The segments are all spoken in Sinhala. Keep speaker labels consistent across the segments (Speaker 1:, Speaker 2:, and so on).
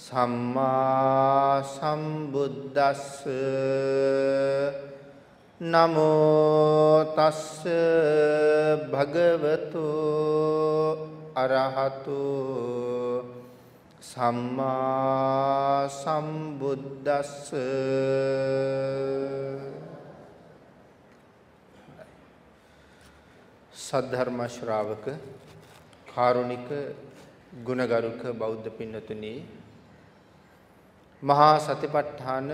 Speaker 1: සම්මා සම්බුද්දස්ස නමෝ තස්ස භගවතු අරහතු සම්මා සම්බුද්දස්ස සද්ධර්ම ශ්‍රාවක කාරුණික ගුණගරුක බෞද්ධ පින්නතුනි මහා සතිපට්ඨාන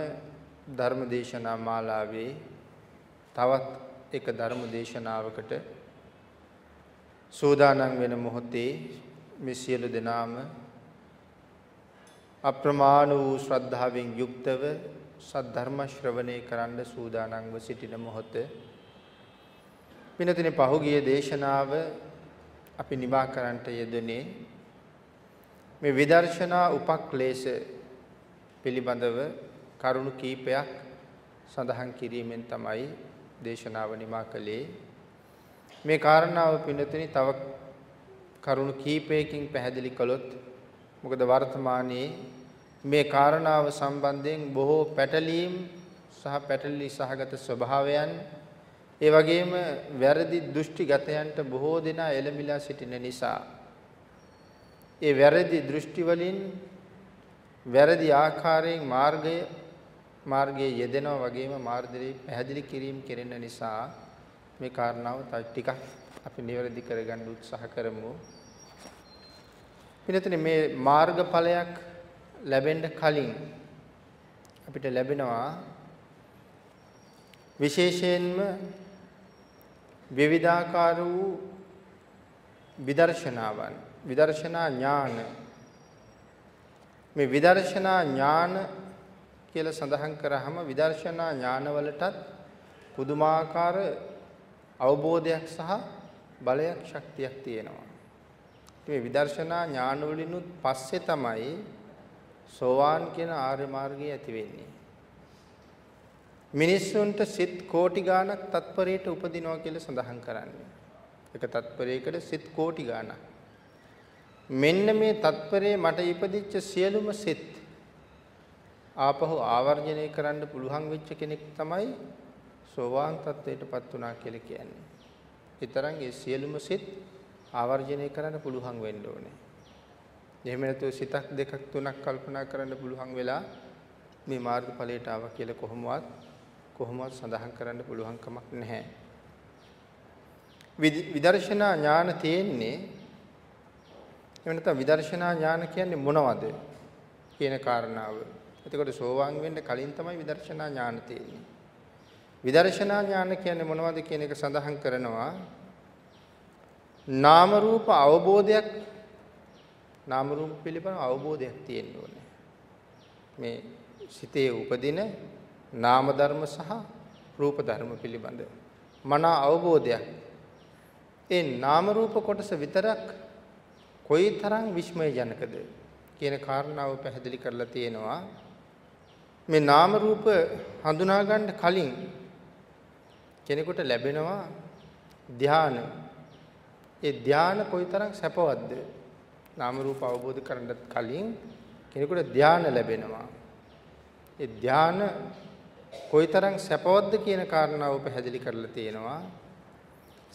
Speaker 1: ධර්ම දේශනා මාලාවේ තවත් එක ධර්ම දේශනාවකට සූදානම් වෙන මොහොතේ මේ සියලු දෙනාම අප්‍රමාණ වූ ශ්‍රද්ධාවෙන් යුක්තව සද්ධර්ම ශ්‍රවණය කරන්න සූදානම්ව සිටින මොහොත පිනතිනේ පහුගිය දේශනාව අපි නිමා කරන්නට යෙදුනේ මේ විදර්ශනා උපක්ලේශ පිළිබඳව කරුණු කීපයක් සඳහන් කිරීමෙන් තමයි දේශනාව නිමා කළේ. මේ කාරණාව පින්නතුනි තව කරුණු කීපයකින් පැහැදිලි කළොත් මොකද වර්තමානයේ මේ කාරණාව සම්බන්ධයෙන් බොහෝ පැටලීම් සහ පැටලි සහගත ස්වභාවයන් ඒ වගේම වැරදි දෘෂ්ටිගතයන්ට බොහෝ දෙනා එළඹිලා සිටින නිසා. ඒ වැරදි දෘෂ්ටි වලින් වැරදි ආකාරයෙන් මාර්ගය මාර්ගයේ යෙදෙනවා වගේම මාර්ගය පැහැදිලි කිරීම කෙරෙන නිසා මේ කාරණාව තව ටිකක් අපි නිවැරදි කරගන්න උත්සාහ කරමු. පින්නතනේ මේ මාර්ගඵලයක් ලැබෙන්න කලින් අපිට ලැබෙනවා විශේෂයෙන්ම විවිධාකාර වූ විදර්ශනාවන් විදර්ශනා ඥාන මේ විදර්ශනා ඥාන කියලා සඳහන් කරාම විදර්ශනා ඥානවලටත් පුදුමාකාර අවබෝධයක් සහ බලයක් ශක්තියක් තියෙනවා. මේ විදර්ශනා ඥාන වලිනුත් පස්සේ තමයි සෝවාන් කියන ආර්ය මාර්ගය ඇති වෙන්නේ. මිනිස්සුන්ට සිත් කෝටි ගාණක් තත්පරයට උපදිනවා කියලා සඳහන් කරන්නේ. එක තත්පරයකට සිත් කෝටි ගාණක්. මෙන්න මේ තත්පරේ මට ඉපදිච්ච සියලුම සිත් ආපහු ආවර්ජනය කරන්න පුළුවන් වෙච්ච කෙනෙක් තමයි සෝවාන් තත්ත්වයටපත් වුණා කියලා කියන්නේ. ඊතරම් ඒ සියලුම සිත් ආවර්ජනය කරන්න පුළුවන් වෙන්න ඕනේ. එහෙම නැතුව සිතක් දෙකක් තුනක් කල්පනා කරන්න පුළුවන් වෙලා මේ මාර්ගඵලයට ආවා කියලා කොහොමවත් කොහොමවත් සඳහන් කරන්න පුළුවන් කමක් නැහැ. විදර්ශනා ඥාන තියෙන්නේ එහෙම නැත්නම් විදර්ශනා ඥාන කියන්නේ මොනවද කියන කාරණාව. එතකොට සෝවාන් වෙන්න කලින් තමයි විදර්ශනා ඥාන තියෙන්නේ. විදර්ශනා ඥාන කියන්නේ මොනවද කියන එක සඳහන් කරනවා. නාම රූප අවබෝධයක් නාම රූප පිළිබඳ අවබෝධයක් තියෙන්න ඕනේ. මේ සිතේ උපදින නාම ධර්ම සහ රූප ධර්ම පිළිබඳ මන අවබෝධයක්. ඒ නාම රූප කොටස විතරක් කොයිතරම් විස්මයජනකද කියන කාරණාව පැහැදිලි කරලා තියෙනවා. මේ නාම රූප හඳුනා ගන්න කලින් කෙනෙකුට ලැබෙනවා ධාන. ඒ ධාන කොයිතරම් සැපවත්ද? නාම රූප අවබෝධ කරගන්නත් කලින් කෙනෙකුට ධාන ලැබෙනවා. ඒ ධාන කොයිතරම් සැපවත්ද කියන කාරණාව පැහැදිලි කරලා තියෙනවා.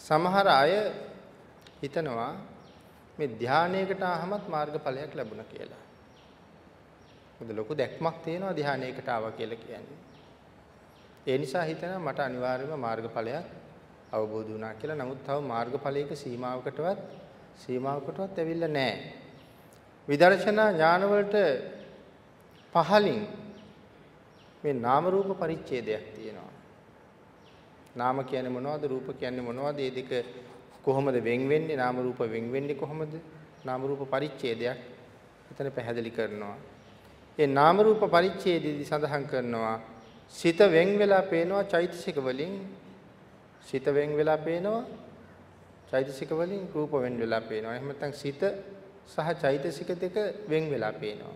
Speaker 1: සමහර අය හිතනවා මේ ධානයකට ආවමත් මාර්ගඵලයක් ලැබුණා කියලා. මොකද ලොකු දැක්මක් තියෙනවා ධානයකට ආවා කියලා කියන්නේ. ඒ නිසා හිතනවා මට අනිවාර්යයෙන්ම මාර්ගඵලයක් අවබෝධ වුණා කියලා. නමුත් තව මාර්ගඵලයක සීමාවකටවත් සීමාවකටවත් ඇවිල්ලා නැහැ. විදර්ශනා ඥාන වලට පහලින් මේ නාම රූප පරිච්ඡේදයක් තියෙනවා. නාම කියන්නේ මොනවද? රූප කියන්නේ මොනවද? මේ දෙක කොහොමද වෙන් වෙන්නේ? නාම රූප වෙන් වෙන්නේ කොහොමද? නාම රූප පරිච්ඡේදයක් එතන පැහැදිලි කරනවා. ඒ නාම රූප පරිච්ඡේදයේදී සඳහන් කරනවා සිත වෙන් වෙලා පේනවා චෛතසික වලින් සිත වෙන් වෙලා පේනවා චෛතසික වලින් රූප වෙන් වෙලා පේනවා. එහෙම නැත්නම් සිත සහ චෛතසික දෙක වෙන් වෙලා පේනවා.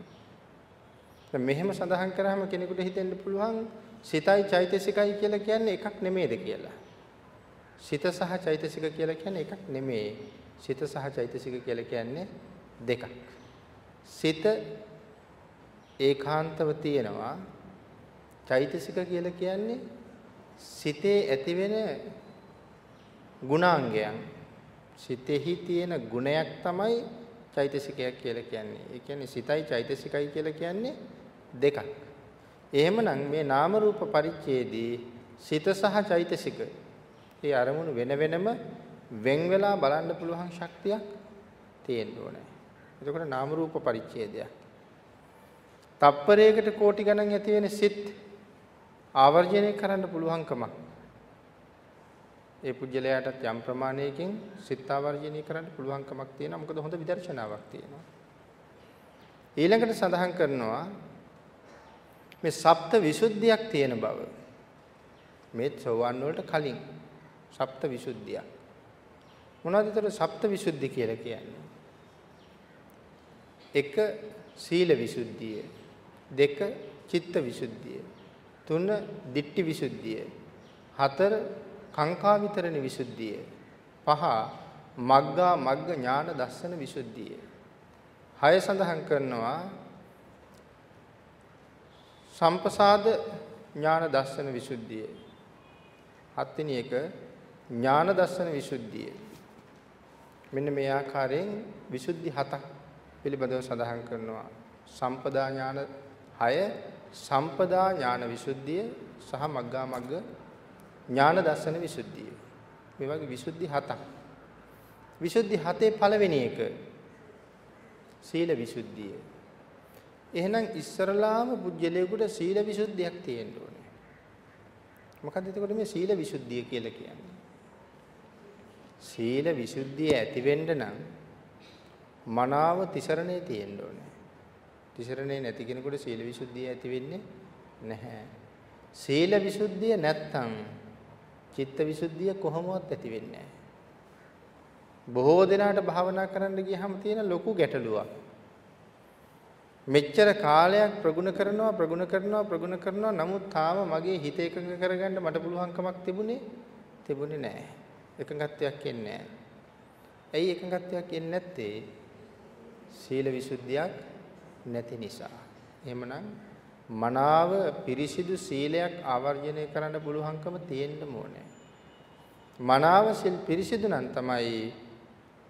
Speaker 1: දැන් මෙහෙම සඳහන් කරාම කෙනෙකුට හිතෙන්න පුළුවන් සිතයි චෛතසිකයි කියලා කියන්නේ එකක් නෙමෙයිද කියලා. සිත සහ චෛතසික කියලා කියන්නේ එකක් නෙමෙයි. සිත සහ චෛතසික කියලා කියන්නේ දෙකක්. සිත ඒකාන්තව තියෙනවා. චෛතසික කියලා කියන්නේ සිතේ ඇතිවෙන ගුණාංගයන්. සිතෙහි තියෙන ගුණයක් තමයි චෛතසිකයක් කියලා කියන්නේ. ඒ කියන්නේ සිතයි චෛතසිකයි කියලා කියන්නේ දෙකක්. එහෙමනම් මේ නාම රූප පරිච්ඡේදී සිත සහ චෛතසික ඒ අරමුණු වෙන වෙනම වෙන් වෙලා බලන්න පුළුවන් ශක්තියක් තියෙන්න ඕනේ. එතකොට නාම රූප පරිච්ඡේදයක්. තප්පරයකට කෝටි ගණන් ඇති වෙන සිත් ආවර්ජනය කරන්න පුළුවන්කමක්. ඒ පුජ්‍යලයාටත් යම් ප්‍රමාණයකින් සිත් ආවර්ජනය කරන්න පුළුවන්කමක් තියෙනවා. මොකද හොඳ විදර්ශනාවක් තියෙනවා. ඊළඟට සඳහන් කරනවා මේ සප්ත විසුද්ධියක් තියෙන බව. මේ සෝවන් වලට කලින් සප්ත විසුද්ධියක්. මොනවද ඒතර සප්ත විසුද්ධි කියලා කියන්නේ? එක සීල විසුද්ධිය, දෙක චිත්ත විසුද්ධිය, තුන දිට්ඨි විසුද්ධිය, හතර කාංකා විතරණ විසුද්ධිය, පහ මග්ගා මග්ග ඥාන දස්සන විසුද්ධිය. හය සඳහන් කරනවා සම්පසාද ඥාන දස්සන විසුද්ධිය. හත්වෙනි එක ඥාන දස්සන විසුද්ධිය. මෙන්න මේ ආකාරයෙන් විසුද්ධි හතක් පිළිබඳව සඳහන් කරනවා. සම්පදා ඥාන 6 සම්පදා ඥාන විසුද්ධිය සහ මග්ගා මග්ග ඥාන දර්ශන විසුද්ධිය. මේ වගේ විසුද්ධි හතක්. විසුද්ධි හතේ පළවෙනි එක සීල විසුද්ධිය. එහෙනම් ඉස්සරලාම පුජ්‍යලයකට සීල විසුද්ධියක් තියෙන්න ඕනේ. මොකද්ද එතකොට මේ සීල විසුද්ධිය කියලා කියන්නේ? සීල විසුද්ධිය ඇති වෙන්න නම් මනාව තිසරණේ තියෙන්න ඕනේ. තිසරණේ නැති කෙනෙකුට සීල විසුද්ධිය ඇති වෙන්නේ නැහැ. සීල විසුද්ධිය නැත්තම් චිත්ත විසුද්ධිය කොහොමවත් ඇති වෙන්නේ නැහැ. බොහෝ දෙනාට භාවනා කරන්න ගියහම තියෙන ලොකු ගැටලුවක්. මෙච්චර කාලයක් ප්‍රගුණ කරනවා ප්‍රගුණ කරනවා ප්‍රගුණ කරනවා නමුත් තාම මගේ හිත එකඟ කරගන්න මට පුළුවන්කමක් තිබුණේ තිබුණේ නැහැ. එකඟත්වයක් එන්නේ නැහැ. ඇයි එකඟත්වයක් එන්නේ නැත්තේ? සීල විසුද්ධියක් නැති නිසා. එහෙමනම් මනාව පිරිසිදු සීලයක් ආවර්ජනය කරන්න පුළුවන්කම තියෙන්න ඕනේ. මනාව සිල් පිරිසිදු නම් තමයි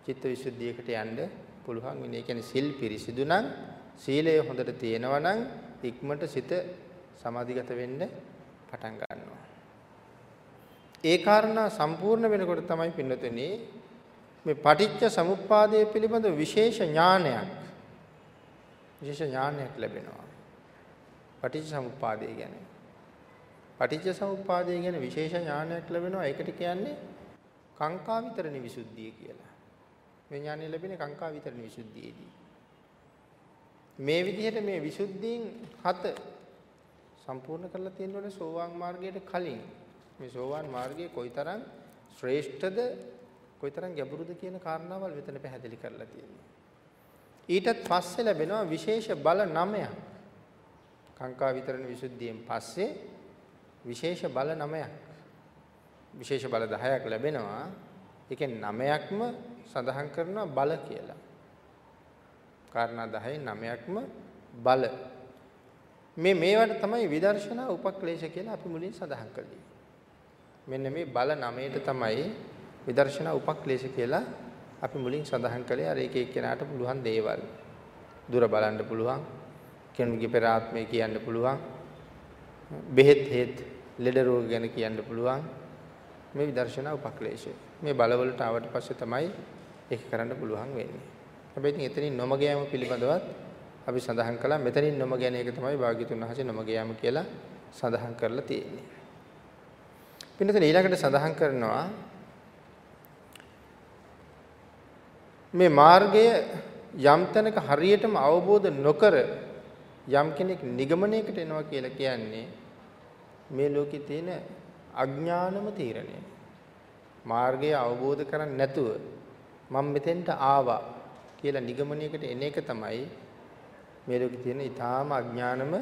Speaker 1: චිත්ත විසුද්ධියකට යන්න පුළුවන් වෙන්නේ. ඒ කියන්නේ සිල් පිරිසිදු නම් සීලය හොඳට තියෙනවා නම් ඉක්මනට සිත සමාධිගත වෙන්න පටන් ගන්නවා. ඒ කාරණා සම්පූර්ණ වෙනකොට තමයි පින්නතුනේ මේ පටිච්ච සමුප්පාදය පිළිබඳ විශේෂ ඥානයක් විශේෂ ඥානයක් ලැබෙනවා. පටිච්ච සමුප්පාදය ගැන. පටිච්ච සමුප්පාදය ගැන විශේෂ ඥානයක් ලැබෙනවා. ඒකට කියන්නේ කාංකා විතරණි විසුද්ධිය කියලා. මේ ඥානය ලැබෙන්නේ කාංකා විතරණි විසුද්ධියේදී. මේ විදිහට මේ විසුද්ධීන් හත සම්පූර්ණ කරලා තියෙනවනේ සෝවාන් මාර්ගයට කලින්. මේ සෝවාන් මාර්ගයේ කොයිතරම් ශ්‍රේෂ්ඨද කොයිතරම් ගැඹුරුද කියන කාරණාවල් මෙතන පැහැදිලි කරලා තියෙනවා. ඊටත් පස්සේ ලැබෙනවා විශේෂ බල 9ක්. කාංකා විතරණ විසුද්ධියෙන් පස්සේ විශේෂ බල 9ක්. විශේෂ බල 10ක් ලැබෙනවා. ඒකෙන් 9ක්ම සඳහන් කරනවා බල කියලා. කාරණා 10න් 9ක්ම බල. මේ මේවට තමයි විදර්ශනා උපක්ලේශ කියලා අපි මුලින් සඳහන් කළේ. මෙන්න මේ බල 9ට තමයි විදර්ශනා උපක්ලේශ කියලා අපි මුලින් සඳහන් කළේ. අර එක එක්කෙනාට පුළුවන් දේවල්. දුර බලන්න පුළුවන්. කෙනෙකුගේ පෙර ආත්මය කියන්න පුළුවන්. බෙහෙත් හේත් ලෙඩ රෝග ගැන කියන්න පුළුවන්. මේ විදර්ශනා උපක්ලේශය. මේ බලවලට ආවට පස්සේ තමයි ඒක කරන්න පුළුවන් වෙන්නේ. හැබැයි ඉතින් එතනින් නොමග යාම පිළිබඳවත් අපි සඳහන් කළා මෙතනින් නොමග යන එක තමයි භාග්‍යතුන් වහන්සේ නොමග යාම කියලා සඳහන් කරලා තියෙන්නේ. පින්නතන ඊළඟට සඳහන් කරනවා මේ මාර්ගය යම් තැනක හරියටම අවබෝධ නොකර යම් කෙනෙක් නිගමනයකට එනවා කියලා කියන්නේ මේ ලෝකේ තියෙන අඥානම තීරණය. මාර්ගය අවබෝධ කරන්නේ නැතුව මම මෙතෙන්ට ආවා කියලා නිගමනයකට එන එක තමයි මේ ලෝකේ තියෙන ඊටාම අඥානම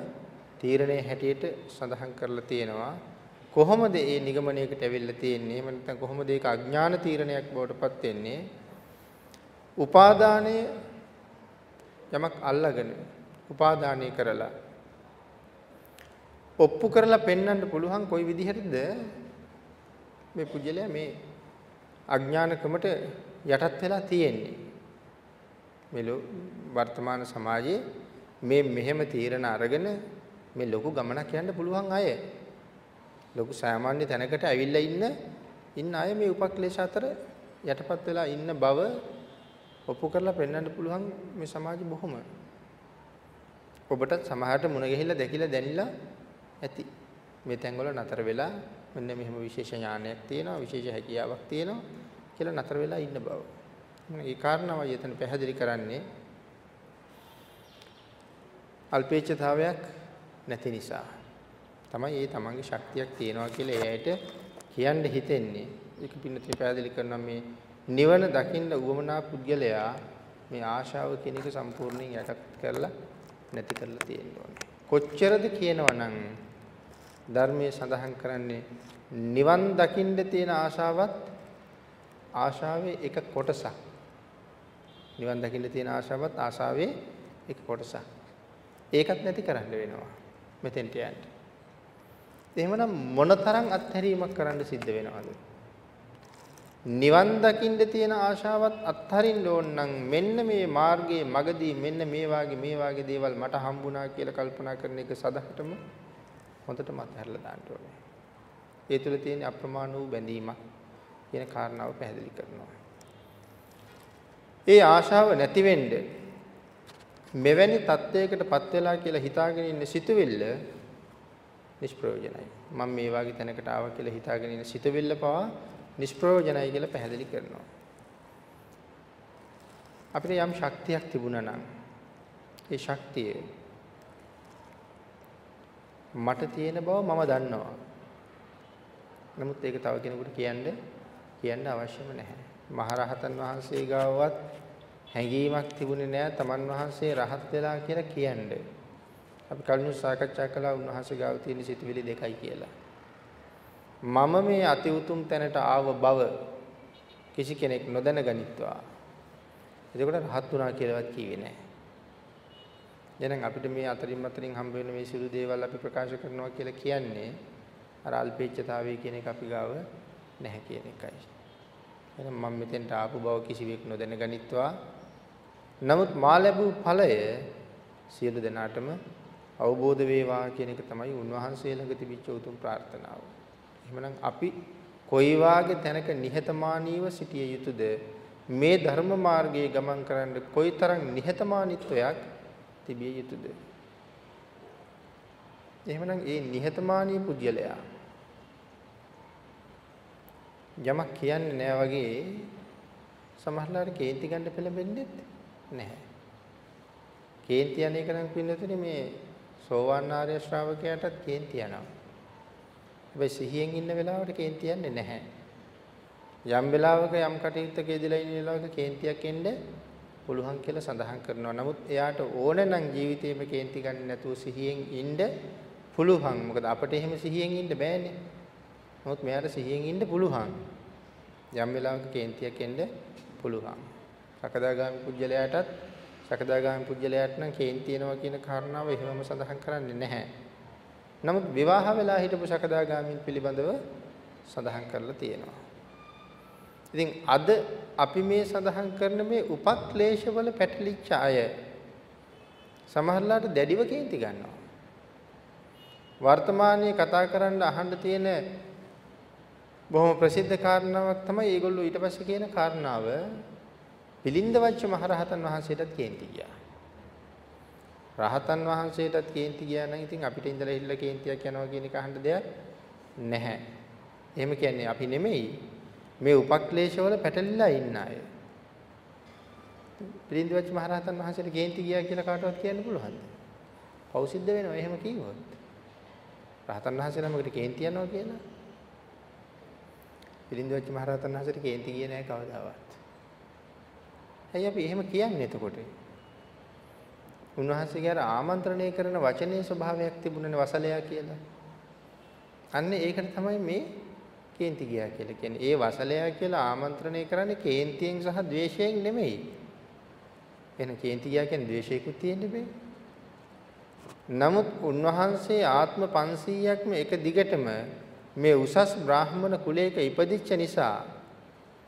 Speaker 1: තීරණය හැටියට සඳහන් කරලා තියෙනවා. කොහොමද මේ නිගමනයකට ඇවිල්ලා තියෙන්නේ? එහෙම නැත්නම් කොහොමද ඒක අඥාන තීරණයක් බවට පත් වෙන්නේ? උපාදානය යමක් අල්ලගෙන උපාදානය කරලා ඔප්පු කරලා පෙන්වන්න පුළුවන් කොයි විදිහටද මේ පුජ්‍යලයා මේ අඥානකමට යටත් වෙලා තියෙන්නේ මේ වර්තමාන සමාජයේ මේ මෙහෙම තීරණ අරගෙන මේ ලොකු ගමනක් යන්න පුළුවන් අය ලොකු සාමාන්‍ය තැනකට ඇවිල්ලා ඉන්න ඉන්න අය මේ උපක්ලේශ අතර යටපත් වෙලා ඉන්න බව ඔප්පු කරලා පෙන්වන්න පුළුවන් මේ සමාජෙ බොහොම. ඔබටත් සමහරට මුණ ගැහිලා දැකිලා දැනිලා ඇති. මේ තැන්වල නතර වෙලා මෙන්න මෙහෙම විශේෂ ඥානයක් තියෙනවා විශේෂ හැකියාවක් තියෙනවා කියලා නතර වෙලා ඉන්න බව. ඒ කාරණාවයි එතන පැහැදිලි කරන්නේ. අල්පේච්ඡතාවයක් නැති නිසා. තමයි ඒ තමන්ගේ ශක්තියක් තියෙනවා කියලා එයාට කියන්න හිතෙන්නේ. ඒක පින්නතින් පැහැදිලි කරනවා මේ නිවන දකින්න උවමනා පුද්ගලයා මේ ආශාව කියන එක සම්පූර්ණයෙන් යටත් කරලා නැති කරලා තියෙනවා. කොච්චරද කියනවනම් ධර්මයේ සඳහන් කරන්නේ නිවන් දකින්න තියෙන ආශාවත් ආශාවේ එක කොටසක්. නිවන් දකින්න තියෙන ආශාවත් ආශාවේ එක කොටසක්. ඒකත් නැති කරන්න වෙනවා. මෙතෙන්ට යන්න. එහෙමනම් මොනතරම් අත්හැරීමක් කරන්න සිද්ධ වෙනවද? නිවන් දකින්න තියෙන ආශාවත් අත්හරින්න ඕන නම් මෙන්න මේ මාර්ගයේ මගදී මෙන්න මේ වාගේ මේ වාගේ දේවල් මට හම්බුණා කියලා කල්පනා කරන එක සදහටම හොඳටම අත්හැරලා දාන්න ඕනේ. ඒ තුල තියෙන අප්‍රමාණ වූ බැඳීමක් කියන කාරණාව පැහැදිලි කරනවා. ඒ ආශාව නැති වෙන්න මෙවැනි தත්වයකටපත් වෙලා කියලා හිතාගෙන ඉන්න සිතුවිල්ල නිෂ්ප්‍රයෝජනයි. මම මේ වගේ තැනකට ආවා කියලා හිතාගෙන ඉන්න සිතුවිල්ල පවා නිෂ්ප්‍රයෝජනයි කියලා පැහැදිලි කරනවා. අපිට යම් ශක්තියක් තිබුණා නම් ඒ ශක්තිය මට තියෙන බව මම දන්නවා. නමුත් ඒක තව කෙනෙකුට කියන්න කියන්න අවශ්‍යම නැහැ. මහරහතන් වහන්සේ ගාවවත් හැඟීමක් තිබුණේ නැහැ තමන් වහන්සේ රහත් වෙලා කියලා කියන්නේ. අපි කලින් සාකච්ඡා කළා උන්වහන්සේ ගාව තියෙන සිතුවිලි දෙකයි කියලා. මම මේ අති උතුම් තැනට ආව බව කිසි කෙනෙක් නොදැන ගනිත්වා. එතකොට රහත් වුණා කියලාවත් කිව්වේ නැහැ. එහෙනම් අපිට මේ අතරින් මතරින් හම්බ වෙන මේ සිළු දේවල් අපි ප්‍රකාශ කරනවා කියලා කියන්නේ අර අල්පේච්ඡතාවය කියන එක අපි ගාව නැහැ කියන එකයි. එහෙනම් මම මෙතෙන්ට ආපු බව කිසිවෙක් නොදැන ගනිත්වා. නමුත් මා ලැබූ ඵලය සියලු දෙනාටම අවබෝධ වේවා කියන එක තමයි උන්වහන්සේ ළඟ තිබිච්ච උතුම් ප්‍රාර්ථනාව. එහෙමනම් අපි කොයි වාගේ තැනක නිහතමානීව සිටිය යුතුද මේ ධර්ම මාර්ගයේ ගමන් කරන්න කොයිතරම් නිහතමානීත්වයක් තිබිය යුතුද? එහෙමනම් ඒ නිහතමානී පුජ්‍යලයා යමක් කියන්නේ නෑ වගේ සමහරලාට කේන්ති ගන්න පෙළඹෙන්නේ නැහැ. කේන්ති අනේක නම් පින්නතුනේ මේ සෝවාන් ආර්ය ශ්‍රාවකයාටත් කේන්ති යනවා. හැබැයි සිහියෙන් ඉන්න වෙලාවට කේන්ති යන්නේ නැහැ. යම් වෙලාවක යම් කටයුත්තක යෙදලා ඉන්න වෙලාවක කේන්තියක් එන්නේ පුළුවන් කියලා සඳහන් කරනවා. නමුත් එයාට ඕන නම් ජීවිතේම කේන්ති ගන්න නැතුව සිහියෙන් ඉන්න පුළුවන්. මොකද අපිට එහෙම සිහියෙන් ඉන්න බෑනේ. නමුත් මෙයාට සිහියෙන් ඉන්න පුළුවන්. යම් වෙලාවක කේන්තියක් එන්න පුළුවන්. සකදාගාමි පුජ්‍යලයාටත් සකදාගාමි පුජ්‍යලයාට නම් කේන්ති එනවා කියන කාරණාව එහෙමම සඳහන් කරන්නේ නැහැ. නමුත් විවාහ වෙලා හිටපු සකදාගාමීන් පිළිබඳව සඳහන් කරලා තියෙනවා. ඉතින් අද අපි මේ සඳහන් කරන මේ උපක්ලේශවල පැටලිච්ච අය සමහරලාට දැඩිව කේන්ති ගන්නවා. වර්තමානයේ කතා කරන්න අහන්න තියෙන බොහොම ප්‍රසිද්ධ කාරණාවක් තමයි ඒගොල්ලෝ ඊට පස්සේ කියන කාරණාව පිලින්ද වච්ච මහරහතන් වහන්සේටත් කේන්ති ගියා. රහතන් වහන්සේටත් කේන්ති ගියා නම් ඉතින් අපිට ඉඳලා ඉල්ල කේන්තියක් යනවා කියන එක අහන්න දෙයක් නැහැ. එහෙම කියන්නේ අපි නෙමෙයි මේ උපක්ලේශවල පැටලිලා ඉන්න අය. පිළිඳ වච්ච මහරහතන් වහන්සේට කේන්ති ගියා කියලා කාටවත් කියන්න පුළුවන්ද? පෞසිද්ධ වෙනවා එහෙම කිව්වොත්. රහතන් වහන්සේ නමකට කේන්ති යනවා කියලා. පිළිඳ වච්ච මහරහතන් වහන්සේට කේන්ති ගියේ නැහැ කවදාවත්. ඇයි අපි එහෙම කියන්නේ එතකොට? උන්වහන්සේගේ අර ආමන්ත්‍රණය කරන වචනේ ස්වභාවයක් තිබුණනේ වසලයා කියලා. අන්න ඒකට තමයි මේ කේන්ති ගියා කියලා කියන්නේ. ඒ වසලයා කියලා ආමන්ත්‍රණය කරන්නේ කේන්තියෙන් සහ ද්වේෂයෙන් නෙමෙයි. එහෙනම් කේන්ති ගියා කියන්නේ ද්වේෂයකුත් තියෙන්න බෑ. නමුත් උන්වහන්සේ ආත්ම 500ක්ම එක දිගටම මේ උසස් බ්‍රාහ්මණ කුලයක ඉපදිච්ච නිසා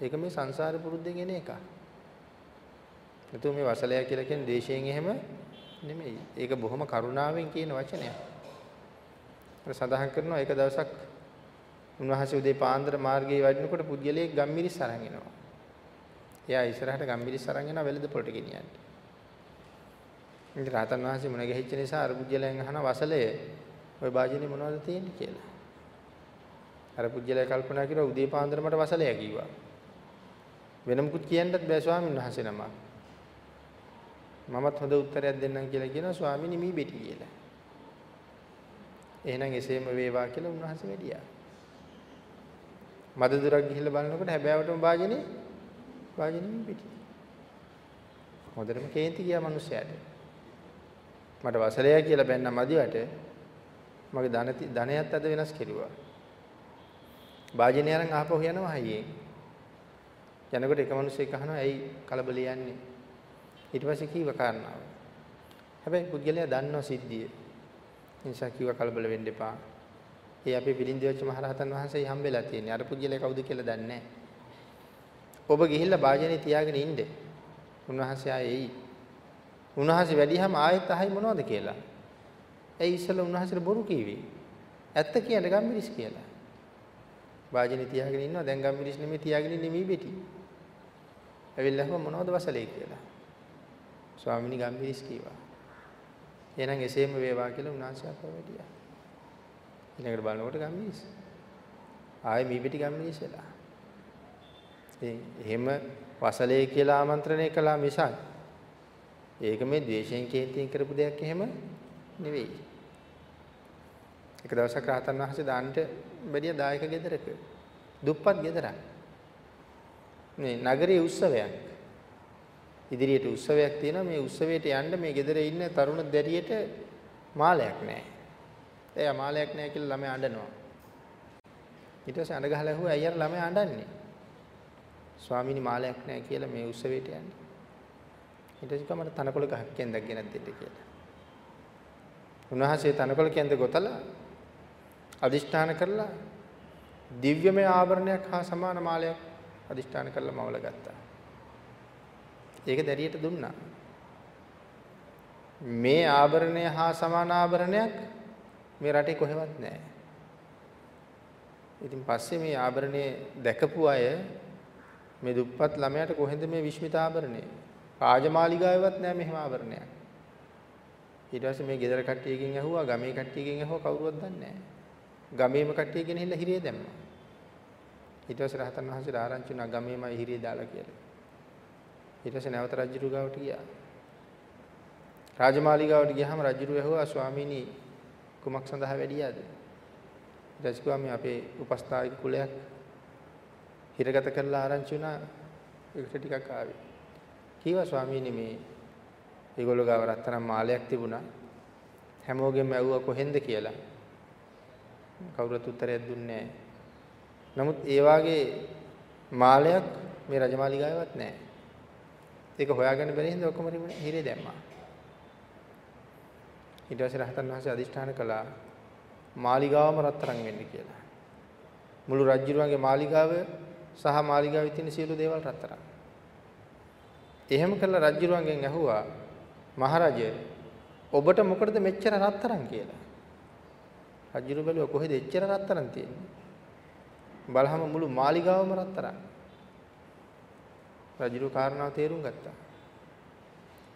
Speaker 1: ඒක මේ සංසාර පුරුද්දෙන් එන එකක්. නැතු මේ වසලයා කියලා කියන්නේ දේශයෙන් එහෙම නෙමෙයි. ඒක බොහොම කරුණාවෙන් කියන වචනයක්. අර සඳහන් කරනවා එක දවසක් උන්වහන්සේ උදේ පාන්දර මාර්ගයේ වඩිනකොට පුද්ගලයෙක් ගම්මිරිස් අරන් එනවා. එයා ඉස්සරහට ගම්මිරිස් අරන් එනවා වෙළඳ පොළට ගෙනියන්න. ඉතින් රාතන් වහන්සේ මුණ ගැහිච්ච නිසා අර පුද්ගලයන් අහන වසලය ওই වාජනේ මොනවද තියෙන්නේ කියලා. අර පුද්ගලයා කල්පනා කළා උදේ පාන්දර මට වසලය කිව්වා. වෙන මුකුත් කියන්නත් බෑ ස්වාමීන් වහන්සේ නම. මමත් හොඳ උත්තරයක් දෙන්නම් කියලා කියනවා ස්වාමීනි මී බෙටි කියලා. එහෙනම් එසේම වේවා කියලා උන්වහන්සේ වැඩියා. මද දුරක් ගිහිල්ලා බලනකොට හැබෑවටම වාජනේ වාජනේ පිටි. හොඳටම කේන්ති ගියා මිනිස්සයාට. මට වසලයා කියලා බැන්න මදිවට මගේ ධන ධනයත් අද වෙනස් කෙරුවා. වාජනේ අරන් ආපහු යනවා හයියෙන්. යනකොට එක මිනිහෙක් අහනවා ඇයි කලබල යන්නේ? ඊට පස්සේ කීව කාරණාව. හැබැයි පුද්ගලයා දන්නවා සිද්ධිය. නිසා කිව්ව කලබල වෙන්න එපා. ඒ අපේ පිළිඳිවච්ච මහරහතන් වහන්සේ හම්බෙලා තියෙන්නේ. අර පුජ්‍යලේ කවුද කියලා දන්නේ නැහැ. ඔබ ගිහිල්ලා වාජනේ තියාගෙන ඉන්න. උන්වහන්සේ ආයේ එයි. උන්වහන්සේ වැඩිහම ආයෙත් අහයි මොනවද කියලා. ඒ ඉස්සෙල්ලා උන්වහන්සේට බොරු කීවේ. ඇත්ත කියන්නේ ගම්මිරිස් කියලා. වාජනේ තියාගෙන ඉන්නවා. දැන් ගම්මිරිස් නෙමෙයි තියාගෙන ඉන්නේ මේ බෙටි. ඇවිල්ලා මොනවද වසලේ කියලා. ස්වාමිනී ගම්මිරිස් කීවා. එහෙනම් එසේම වේවා කියලා උන්වහන්සේ අපව වැඩියා. ඊළඟට බලනකොට ගම්මිනිස්. ආයේ මීපිටි ගම්මිනිස් වෙලා. ඉතින් එහෙම වසලේ කියලා ආමන්ත්‍රණය කළා මිසක් ඒක මේ ද්වේෂයෙන් කේන්තියෙන් කරපු දෙයක් එහෙම නෙවෙයි. එක දවසක් රහතන් වහන්සේ දාන්නට බැරිය දායක ගෙදරක දුප්පත් ගෙදරක්. මේ නගරයේ උත්සවයක්. ඉදිරියට උත්සවයක් තියෙනවා මේ උත්සවයට යන්න මේ ගෙදර ඉන්න තරුණ දැරියට මාලයක් නැහැ. එයා මාලයක් නැහැ කියලා ළමයා අඬනවා. ඊට පස්සේ අඬ ගහලා ඇහුවා අයියර ළමයා අඬන්නේ. ස්වාමීනි මාලයක් නැහැ කියලා මේ උත්සවයට යන්නේ. ඊට පස්සේ මට තනකොළ ගහක් කෙන්දක් ගෙනත් දෙන්න කියලා. උන්වහන්සේ තනකොළ කෙන්ද ගොතලා අදිෂ්ඨාන කරලා දිව්‍යමය ආභරණයක් හා සමාන මාලයක් අදිෂ්ඨාන කරලා මවල ගත්තා. ඒක දැරියට දුන්නා. මේ ආභරණය හා සමාන ආභරණයක් මේ රටේ කොහෙවත් නැහැ. ඉතින් පස්සේ මේ ආභරණය දැකපු අය මේ දුප්පත් ළමයාට කොහෙන්ද මේ විශ්මිත ආභරණය? රාජමාලිගාවෙවත් නැහැ මෙහෙම ආභරණයක්. ඊට පස්සේ මේ ගෙදර කට්ටියකින් ඇහුවා ගමේ කට්ටියකින් ඇහුවා කවුරුවත් දන්නේ නැහැ. ගමේම කට්ටිය ගෙනහිල්ලා හිරිය දැම්මා. ඊට පස්සේ රහතන් වහන්සේලා ආරංචි වුණා ගමේමයි හිරිය දාලා කියලා. ඊට පස්සේ නැවත රජුරු ගාවට ගියා. රාජමාලිගාවට ගියාම රජුරු ඇහුවා ස්වාමීනි කුමක් සඳහා වැඩියාද? ඊට මේ අපේ උපස්ථායක කුලයක් හිරගත කරලා ආරංචි වුණා ඒකට ටිකක් ආවේ. කීවා ස්වාමීනි මේ ඒගොල්ලෝ ගාව රත්තරන් මාලයක් තිබුණා. හැමෝගෙම ඇහුවා කොහෙන්ද කියලා. කවුරුත් උත්තරයක් දුන්නේ නැහැ. නමුත් ඒ වාගේ මාලයක් මේ රජමාලිගාවේවත් නැහැ. ඒක හොයාගන්න බැරි හින්දා ඔක්කොම හිරේ දැම්මා. ඊට පස්සේ රහතන් වහන්සේ අදිෂ්ඨාන කළා මාලිගාවම රත්තරන් වෙන්න කියලා. මුළු රජුරුවන්ගේ මාලිගාව සහ මාලිගාවේ තියෙන සියලු දේවල් රත්තරන්. එහෙම කළා රජුරුවන්ගෙන් ඇහුවා මහරජය ඔබට මොකටද මෙච්චර රත්තරන් කියලා. රජුරු බැලුවා කොහෙද එච්චර රත්තරන් තියෙන්නේ? බලහම මුළු මාලිගාවම රත්තරන්. රජුරු කාරණාව තේරුම් ගත්තා.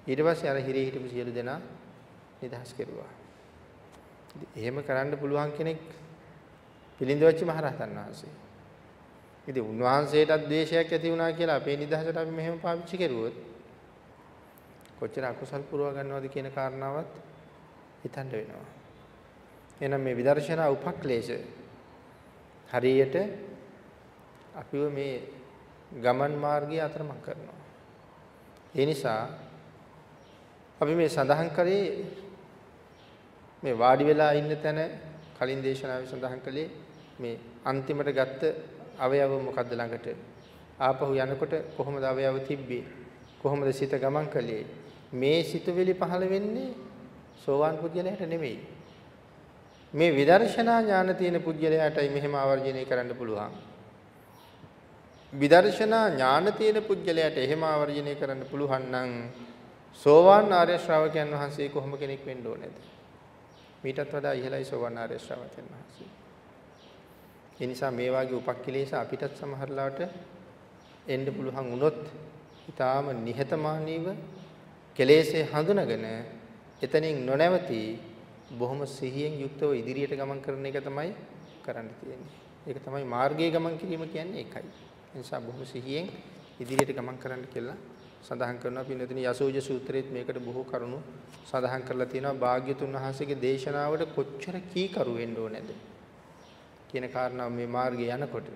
Speaker 1: ඊට පස්සේ අර හිරේ හිටපු සියලු දෙනා නිදහස් කෙරුවා. එහෙම කරන්න පුළුවන් කෙනෙක් පිළිඳවච්ච මහරහතන් වහන්සේ. ඉතින් උන්වහන්සේටත් ද්වේෂයක් ඇති වුණා කියලා අපේ නිදහසට අපි මෙහෙම පාවිච්චි කරුවොත් කොච්චර අකුසල් පුරව ගන්නවද කියන කාරණාවත් හිතන්න වෙනවා. එහෙනම් මේ විදර්ශනා උපක්ලේශ හරියට අපිව මේ ගමන් මාර්ගය අතරමං කරනවා. ඒ නිසා අපි මේ සඳහන් කරේ මේ වාඩි වෙලා ඉන්න තැන කලින් දේශනාවේ සඳහන් කළේ මේ අන්තිමට ගත්ත අවයව මොකද්ද ළඟට? ආපහු යනකොට කොහොමද අවයව තිබ්බේ? කොහොමද සිත ගමන් කළේ? මේ සිතුවිලි පහළ වෙන්නේ සෝවාන් පුද්ගලයාට නෙමෙයි. මේ විදර්ශනා ඥාන තියෙන පුද්ගලයාටයි මෙහෙම ආවර්ජනය කරන්න පුළුවන්. විදර්ශනා ඥාන තියෙන පුද්ගලයාට එහෙම ආවර්ජනය කරන්න පුළුවන් නම් සෝවාන් ආර්ය ශ්‍රාවකයන් වහන්සේ කොහොම කෙනෙක් වෙන්න ඕනේද මීටත් වඩා ඉහළයි සෝවන් ආර්ය ශ්‍රාවකයන් වහන්සේ. ඒ නිසා මේ වාගේ උපක්ඛිලේශ අපිටත් සමහරලාට එන්න පුළුවන් වුණොත් ඊටාම නිහතමානීව කෙලෙසේ හඳුනගෙන එතනින් නොනැවති බොහොම සිහියෙන් යුක්තව ඉදිරියට ගමන් කරන එක තමයි කරන්න තියෙන්නේ. ඒක තමයි මාර්ගයේ ගමන් කිරීම කියන්නේ ඒකයි. ඒ නිසා බොහොම සිහියෙන් ඉදිරියට ගමන් කරන්න කියලා සඳහන් කරනවා. පින්නතින යසෝජ සූත්‍රයේත් මේකට බොහෝ කරුණු සඳහන් කරලා තියෙනවා. භාග්‍යතුන් වහන්සේගේ දේශනාවට කොච්චර කීකරු වෙන්න ඕනේද කියන කාරණාව මේ මාර්ගයේ යනකොට.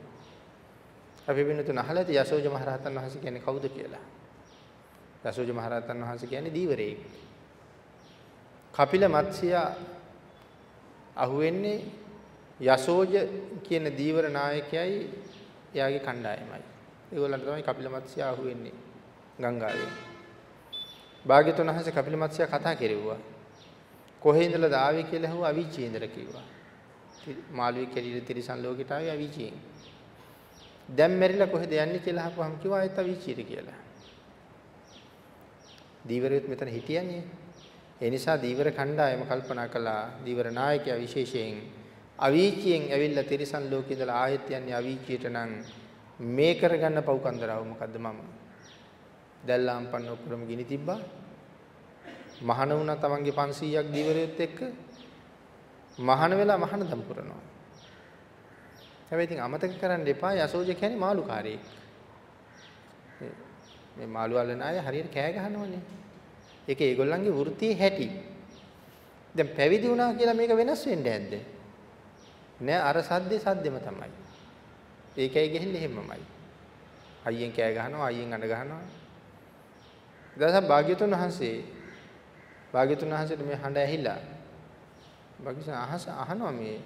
Speaker 1: අපි පින්නතුන් අහලා ඇති යසෝජ මහරහතන් වහන්සේ කියන්නේ කවුද කියලා? යසෝජ මහරහතන් වහන්සේ කියන්නේ දීවරයෙක්. කපිල මත්ස්‍යයා අහුවෙන්නේ යසෝජ කියන දීවර නායකයයි එයාගේ කණ්ඩායමයි ඒගොල්ලන්ට තමයි කපිල මත්ස්‍යයා අහුවෙන්නේ ගංගාවේ. භාග්‍යතුන් වහන්සේ කපිල මත්ස්‍ය කතා කෙරෙව්වා. කොහේ ඉඳලාද ආවේ කියලා ඇහුවා අවීචියේ ඉඳලා කිව්වා. මාළුවේ කෙලිර තිරිසන් ලෝකෙට ආවේ අවීචියෙන්. දැන් මැරිලා කොහෙද යන්නේ කියලා අහපුවම කිව්වා ආයෙත් අවීචියට කියලා. දීවරයත් මෙතන හිටියනේ. ඒ නිසා දීවර කණ්ඩායම කල්පනා කළා දීවර නායකයා විශේෂයෙන් අවීචියෙන් ඇවිල්ලා තිරිසන් ලෝකෙ ඉඳලා ආයෙත් යන්නේ අවීචියට නම් මේ කරගන්න පව් කන්දරාව මොකද්ද මම දැල්ලාම් පන්න ඔක්කොම ගිනි තිබ්බා. මහාන වුණා තමන්ගේ 500ක් දීවරයොත් එක්ක මහාන වෙලා මහාන දම් පුරනවා. හැබැයි ඉතින් අමතක කරන්න එපා යසෝජ කියන්නේ මාළුකාරයෙක්. මේ මාළු අල්ලන අය හරියට කෑ ගහනවනේ. ඒක ඒගොල්ලන්ගේ වෘත්තියේ හැටි. දැන් පැවිදි වුණා කියලා මේක වෙනස් වෙන්නේ නැද්ද? නෑ අර සද්දේ සද්දෙම තමයි. ඒකයි ගෙහිල්ල එහෙමමයි. අයියෙන් කෑ ගහනවා අයියෙන් අඬ ගහනවා දවසක් භාග්‍යතුන් වහන්සේ භාග්‍යතුන් වහන්සේට මේ හඬ ඇහිලා භාග්‍යතුන් අහස අහනවා මේ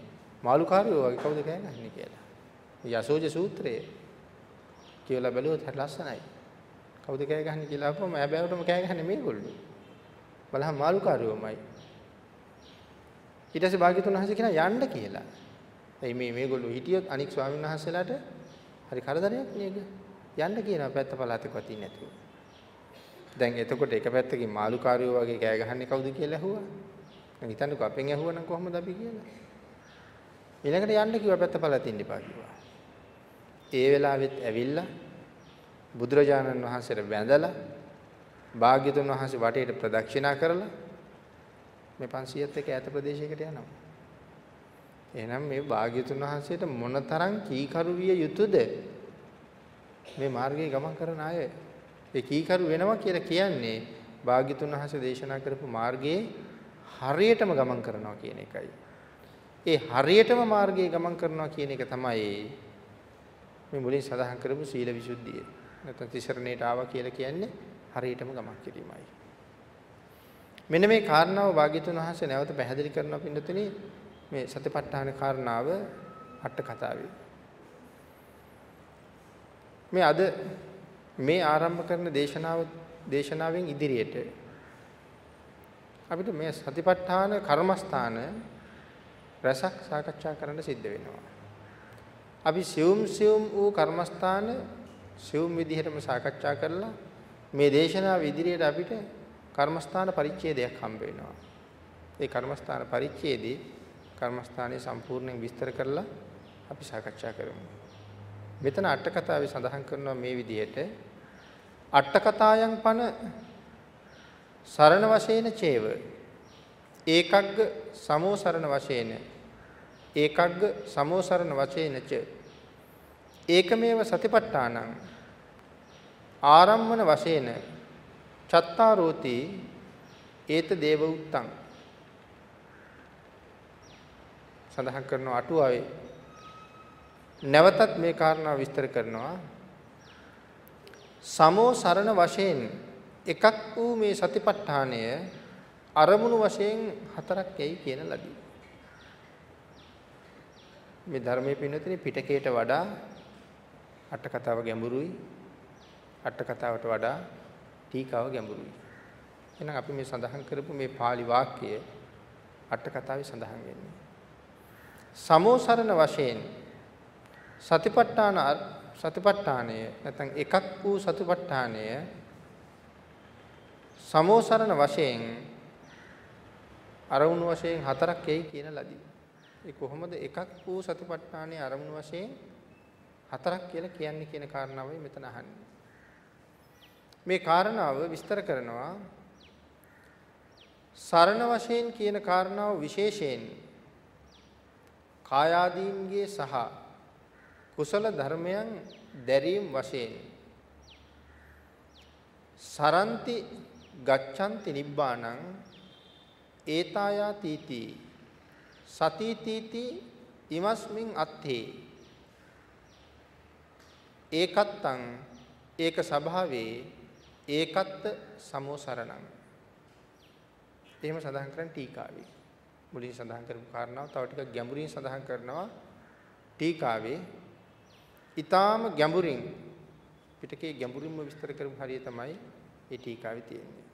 Speaker 1: මාළුකාරයෝ වගේ කවුද කෑ ගහන්නේ කියලා. යසෝජ සූත්‍රයේ කියලා බැලුවොත් හරි ලස්සනයි. කවුද කෑ ගහන්නේ කියලා අහපුවම හැබැයිවටම කෑ ගහන්නේ මේගොල්ලෝ. බලහන් මාළුකාරයෝමයි. ඊට පස්සේ භාග්‍යතුන් වහන්සේ කියනවා යන්න කියලා. එයි මේ මේගොල්ලෝ හිටියොත් අනික් ස්වාමීන් වහන්සේලාට හරි කරදරයක් නේද? යන්න කියනවා පැත්ත පළාතකවත් ඉන්නේ නැතුව. දැන් එතකොට එක පැත්තකින් මාළුකාරයෝ වගේ කෑ ගහන්නේ කවුද කියලා ඇහුවා. දැන් හිතන්නකෝ අපෙන් ඇහුවනම් කොහොමද අපි කියලා. ඊළඟට යන්න කිව්වා පැත්ත පළතින් ඉපා කිව්වා. ඒ වෙලාවෙත් ඇවිල්ලා බුදුරජාණන් වහන්සේට වැඳලා භාග්‍යතුන් වහන්සේ වටේට ප්‍රදක්ෂිනා කරලා මේ 500ත් එක්ක ඈත ප්‍රදේශයකට යනවා. එහෙනම් මේ භාග්‍යතුන් වහන්සේට මොනතරම් කීකරු විය යුතුද මේ මාර්ගයේ ගමන් කරන අය ඒ කීකරු වෙනවා කියලා කියන්නේ භාග්‍යතුන් වහන්සේ දේශනා කරපු මාර්ගයේ හරියටම ගමන් කරනවා කියන එකයි. ඒ හරියටම මාර්ගයේ ගමන් කරනවා කියන එක තමයි මේ මුලින් සඳහන් කරපු සීල විසුද්ධිය. නැත්නම් තිසරණේට ආවා කියලා කියන්නේ හරියටම ගමන් කිරීමයි. මෙන්න මේ කාරණාව භාග්‍යතුන් වහන්සේ නැවත පැහැදිලි කරනවා පින්නතුනේ මේ සතිපට්ඨාන කාරණාව අට කතාවේ. මේ අද මේ ආරම්භ කරන දේශනාව දේශනාවෙන් ඉදිරියට අපිට මේ සතිපට්ඨාන කර්මස්ථාන රසක් සාකච්ඡා කරන්න සිද්ධ වෙනවා. අපි සියුම් සියුම් වූ කර්මස්ථාන සියුම් විදිහටම සාකච්ඡා කරලා මේ දේශනාව ඉදිරියට අපිට කර්මස්ථාන පරිච්ඡේදයක් හම්බ වෙනවා. ඒ කර්මස්ථාන පරිච්ඡේදයේ කර්මස්ථානයේ සම්පූර්ණයෙන් විස්තර කරලා අපි සාකච්ඡා කරමු. මෙතන අට කතාවේ සඳහන් කරනවා මේ විදිහට. අට කතායන් පන සරණ වශයෙන් චේව. ඒකග්ග සමෝසරණ වශයෙන් ඒකග්ග සමෝසරණ වශයෙන් ච. ඒකමේව සතිපට්ඨානං. ආරම්මන වශයෙන් චත්තාරෝති ඒත දේව උත්තං. සඳහන් කරන අටුවාවේ නැවතත් මේ කාරණා විස්තර කරනවා සමෝ සරණ වශයෙන් එකක් වූ මේ සතිපට්ඨානය අරමුණු වශයෙන් හතරක් යයි කියන ලදී. මේ ධර්මයේ පින්නතේ පිටකයට වඩා අට කතාව ගැඹුරුයි. අට කතාවට වඩා ටීකාව ගැඹුරුයි. එහෙනම් අපි මේ සඳහන් කරපු මේ pāli වාක්‍යය අට කතාවේ සඳහන් වෙන්නේ. සමෝසරණ වශයෙන් සතිපට්ඨාන සතිපට්ඨානය නැත්නම් එකක් වූ සතිපට්ඨානය සමෝසරණ වශයෙන් අරමුණු වශයෙන් හතරක් එයි කියන ලදී. ඒ කොහොමද එකක් වූ සතිපට්ඨානයේ අරමුණු වශයෙන් හතරක් කියලා කියන්නේ කියන කාරණාවයි මෙතන අහන්නේ. මේ කාරණාව විස්තර කරනවා සරණ වශයෙන් කියන කාරණාව විශේෂයෙන් කායාදීන්ගේ සහ කුසල ධර්මයන් දැරීම් වශයෙන් සරන්ති ගච්ඡanti නිබ්බාණං ඒතායා තීති සති තීති ඉමස්මින් අත්ථේ ඒකත්තං ඒක ස්වභාවේ ඒකත්ත සමෝසරණං. එහෙම සඳහන් කරන් ටීකාවේ. මුලින් සඳහන් කරපු කාරණාව තව ටිකක් ගැඹුරින් සඳහන් කරනවා ටීකාවේ ඊටාම ගැඹුරින් පිටකේ ගැඹුරින්ම විස්තර කරපු හරිය තමයි මේ ටීකාවේ තියෙන්නේ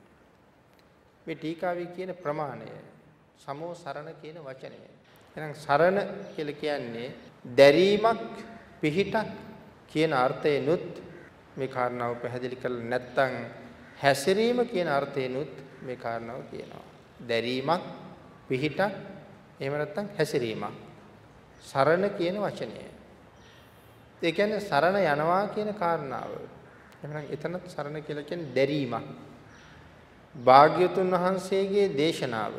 Speaker 1: මේ ටීකාවේ කියන ප්‍රමාණය සමෝ සරණ කියන වචනය. එහෙනම් සරණ කියලා කියන්නේ දැරීමක් පිහිටක් කියන අර්ථයෙන්ුත් මේ කාරණාව පැහැදිලි කරලා නැත්නම් හැසිරීම කියන අර්ථයෙන්ුත් මේ කාරණාව කියනවා. දැරීමක් පිහිටක් එහෙම නැත්නම් හැසිරීමක්. සරණ කියන වචනය. ඒ කියන්නේ සරණ යනවා කියන කාරණාව. එහෙනම් එතනත් සරණ කියලා කියන්නේ දැරීමක්. භාග්‍යතුන් වහන්සේගේ දේශනාව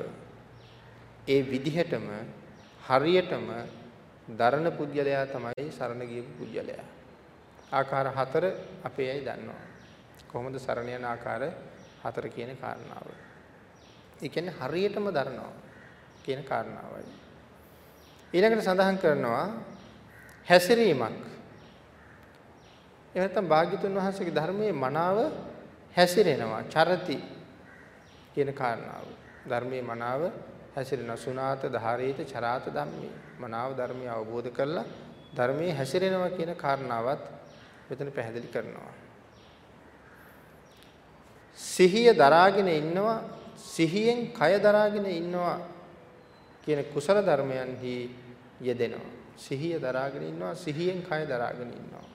Speaker 1: ඒ විදිහටම හරියටම දරණ පුජ්‍යලයා තමයි සරණ ගියපු පුජ්‍යලයා. ආකාර හතර අපේ අය දන්නවා. කොහොමද සරණ යන ආකාර හතර කියන කාරණාව. ඒ කියන්නේ හරියටම දරනවා කියන කාරණාවයි. ඊළඟට සඳහන් කරනවා හැසිරීමක්. එහෙම නැත්නම් භාග්‍යතුන් වහන්සේගේ ධර්මයේ මනාව හැසිරෙනවා. චරති කියන කාරණාව. ධර්මයේ මනාව හැසිරෙන සුණාත ධාරේත චරාත ධම්මේ. මනාව ධර්මය අවබෝධ කරලා ධර්මයේ හැසිරෙනවා කියන කාරණාවත් මෙතන පැහැදිලි කරනවා. සිහිය දරාගෙන ඉන්නවා සිහියෙන් කය දරාගෙන ඉන්නවා කියන කුසල ධර්මයන්හි යෙදෙනවා. සිහිය දරාගෙන ඉන්නවා සිහියෙන් කය දරාගෙන ඉන්නවා.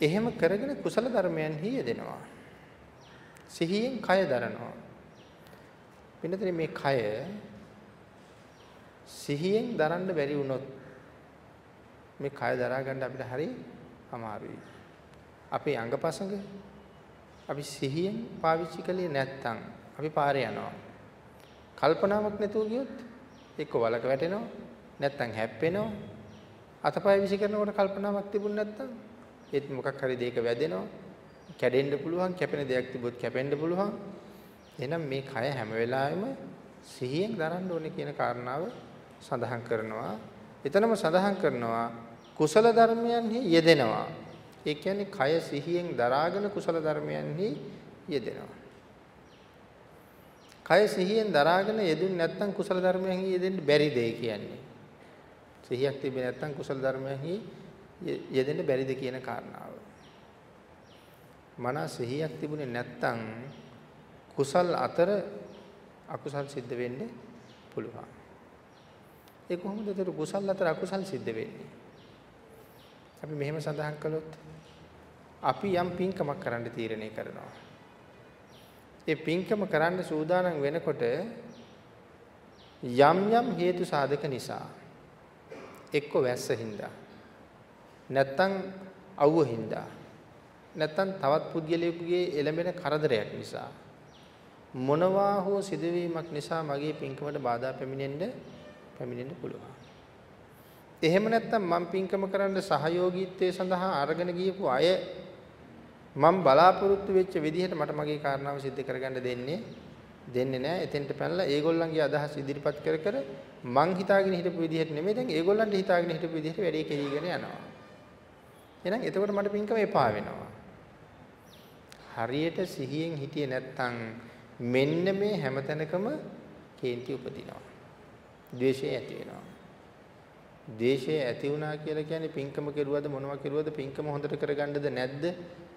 Speaker 1: එහෙම කරගෙන කුසල ධර්මයන්හි යෙදෙනවා. සිහියෙන් කය දරනවා. වෙනතේ මේ කය සිහියෙන් දරන්න බැරි වුණොත් මේ කය දරා ගන්න අපිට හරි අමාරුයි. අපේ අංගපසංග අපි සිහියෙන් පාවිච්චි කළේ නැත්නම් අපි පාරේ යනවා. කල්පනාවක් නැතුව ගියොත් එක්ක වලක වැටෙනවා නැත්නම් හැප්පෙනවා. අතපය විසි කරනකොට කල්පනාවක් තිබුණ නැත්නම් ඒත් මොකක් හරි දෙයක වැදෙනවා. කැඩෙන්න පුළුවන් කැපෙන දෙයක් තිබුත් කැපෙන්න පුළුවන් එහෙනම් මේ කය හැම වෙලාවෙම සිහියෙන් දරන්න ඕනේ කියන කාරණාව සඳහන් කරනවා එතනම සඳහන් කරනවා කුසල ධර්මයන්හි යෙදෙනවා ඒ කියන්නේ කය සිහියෙන් දරාගෙන කුසල ධර්මයන්හි යෙදෙනවා කය සිහියෙන් දරාගෙන යෙදුන්නේ නැත්නම් කුසල ධර්මයන්හි යෙදෙන්න බැරි දෙය කියන්නේ සිහියක් තිබෙන්නේ නැත්නම් කුසල ධර්මයන්හි යෙදෙන්න බැරිද කියන කාරණාව. මනස සිහියක් තිබුණේ නැත්තම් කුසල් අතර අකුසල් සිද්ධ වෙන්න පුළුවන්. ඒ කොහොමද ඒතර කුසල් අතර අකුසල් සිද්ධ වෙන්නේ? අපි මෙහෙම සඳහන් කළොත් අපි යම් පින්කමක් කරන්න තීරණය කරනවා. ඒ පින්කම කරන්න සූදානම් වෙනකොට යම් යම් හේතු සාධක නිසා එක්ක වැස්ස හින්දා නැත්තම් අවුව හින්දා නැත්තම් තවත් පුද්ගලයෙකුගේ එළඹෙන කරදරයක් නිසා මොනවා හෝ සිදුවීමක් නිසා මගේ පින්කමට බාධා පැමිණෙන්න පැමිණෙන්න පුළුවන්. එහෙම නැත්තම් මම පින්කම කරන්න සහයෝගීත්වයේ සඳහා අරගෙන ගියපු අය මම බලාපොරොත්තු වෙච්ච විදිහට මට මගේ කාරණාව සිද්ධ කරගන්න දෙන්නේ දෙන්නේ නැහැ. එතෙන්ට පැනලා ඒගොල්ලන්ගේ අදහස් ඉදිරිපත් කර කර මං හිතාගෙන හිටපු විදිහට නෙමෙයි දැන් ඒගොල්ලන්ට හිතාගෙන හිටපු විදිහට වැඩේ කෙරීගෙන යනවා. එහෙනම් එතකොට මට පින්කම එපා වෙනවා. හරියට සිහියෙන් හිටියේ නැත්තම් මෙන්න මේ හැමතැනකම කේන්ති උපදිනවා. ද්වේෂය ඇති වෙනවා. ද්වේෂය ඇති වුණා කියලා කියන්නේ පින්කම කෙරුවද මොනවා කෙරුවද පින්කම හොඳට කරගන්නද නැද්ද?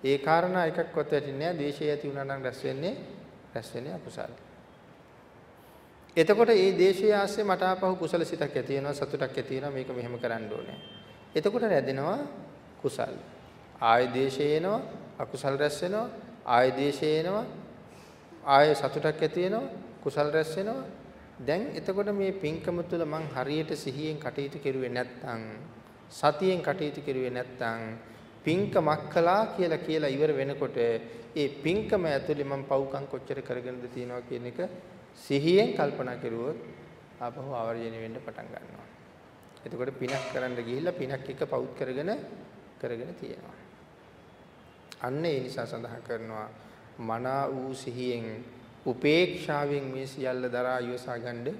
Speaker 1: ඒ කාරණා එකක්වත් වැටෙන්නේ නැහැ. ද්වේෂය ඇති වුණා නම් රැස් වෙන්නේ රැස් වෙන්නේ අකුසල. එතකොට මේ දේශය ආස්සේ මට ආපහු කුසල සිතක් ඇති වෙනවා සතුටක් ඇති වෙනවා මේක මෙහෙම කරන්න ඕනේ. එතකොට රැදෙනවා කුසල්. ආය දේශය එනවා අකුසල් රැස් වෙනවා ආය දේශය එනවා ආය සතුටක් ඇති වෙනවා කුසල් රැස් වෙනවා දැන් එතකොට මේ පින්කම තුළ මං හරියට සිහියෙන් කටයුතු කෙරුවේ නැත්නම් සතියෙන් කටයුතු කෙරුවේ නැත්නම් පින්කමක් කළා කියලා කියලා ඉවර වෙනකොට ඒ පින්කම ඇතුලේ මං පව්කම් කොච්චර කරගෙනද තියනවා කියන එක සිහියෙන් කල්පනා කරුවොත් ආපහු ආවර්ජනය වෙන්න පටන් ගන්නවා. එතකොට පිනක් කරන්න ගිහිල්ලා පිනක් එක පවුත් කරගෙන කරගෙන තියෙනවා. අන්න ඒ නිසා සඳහන් කරනවා මනා වූ සිහියෙන් උපේක්ෂාවෙන් මේ සියල්ල දරා ඉවසා ගන්න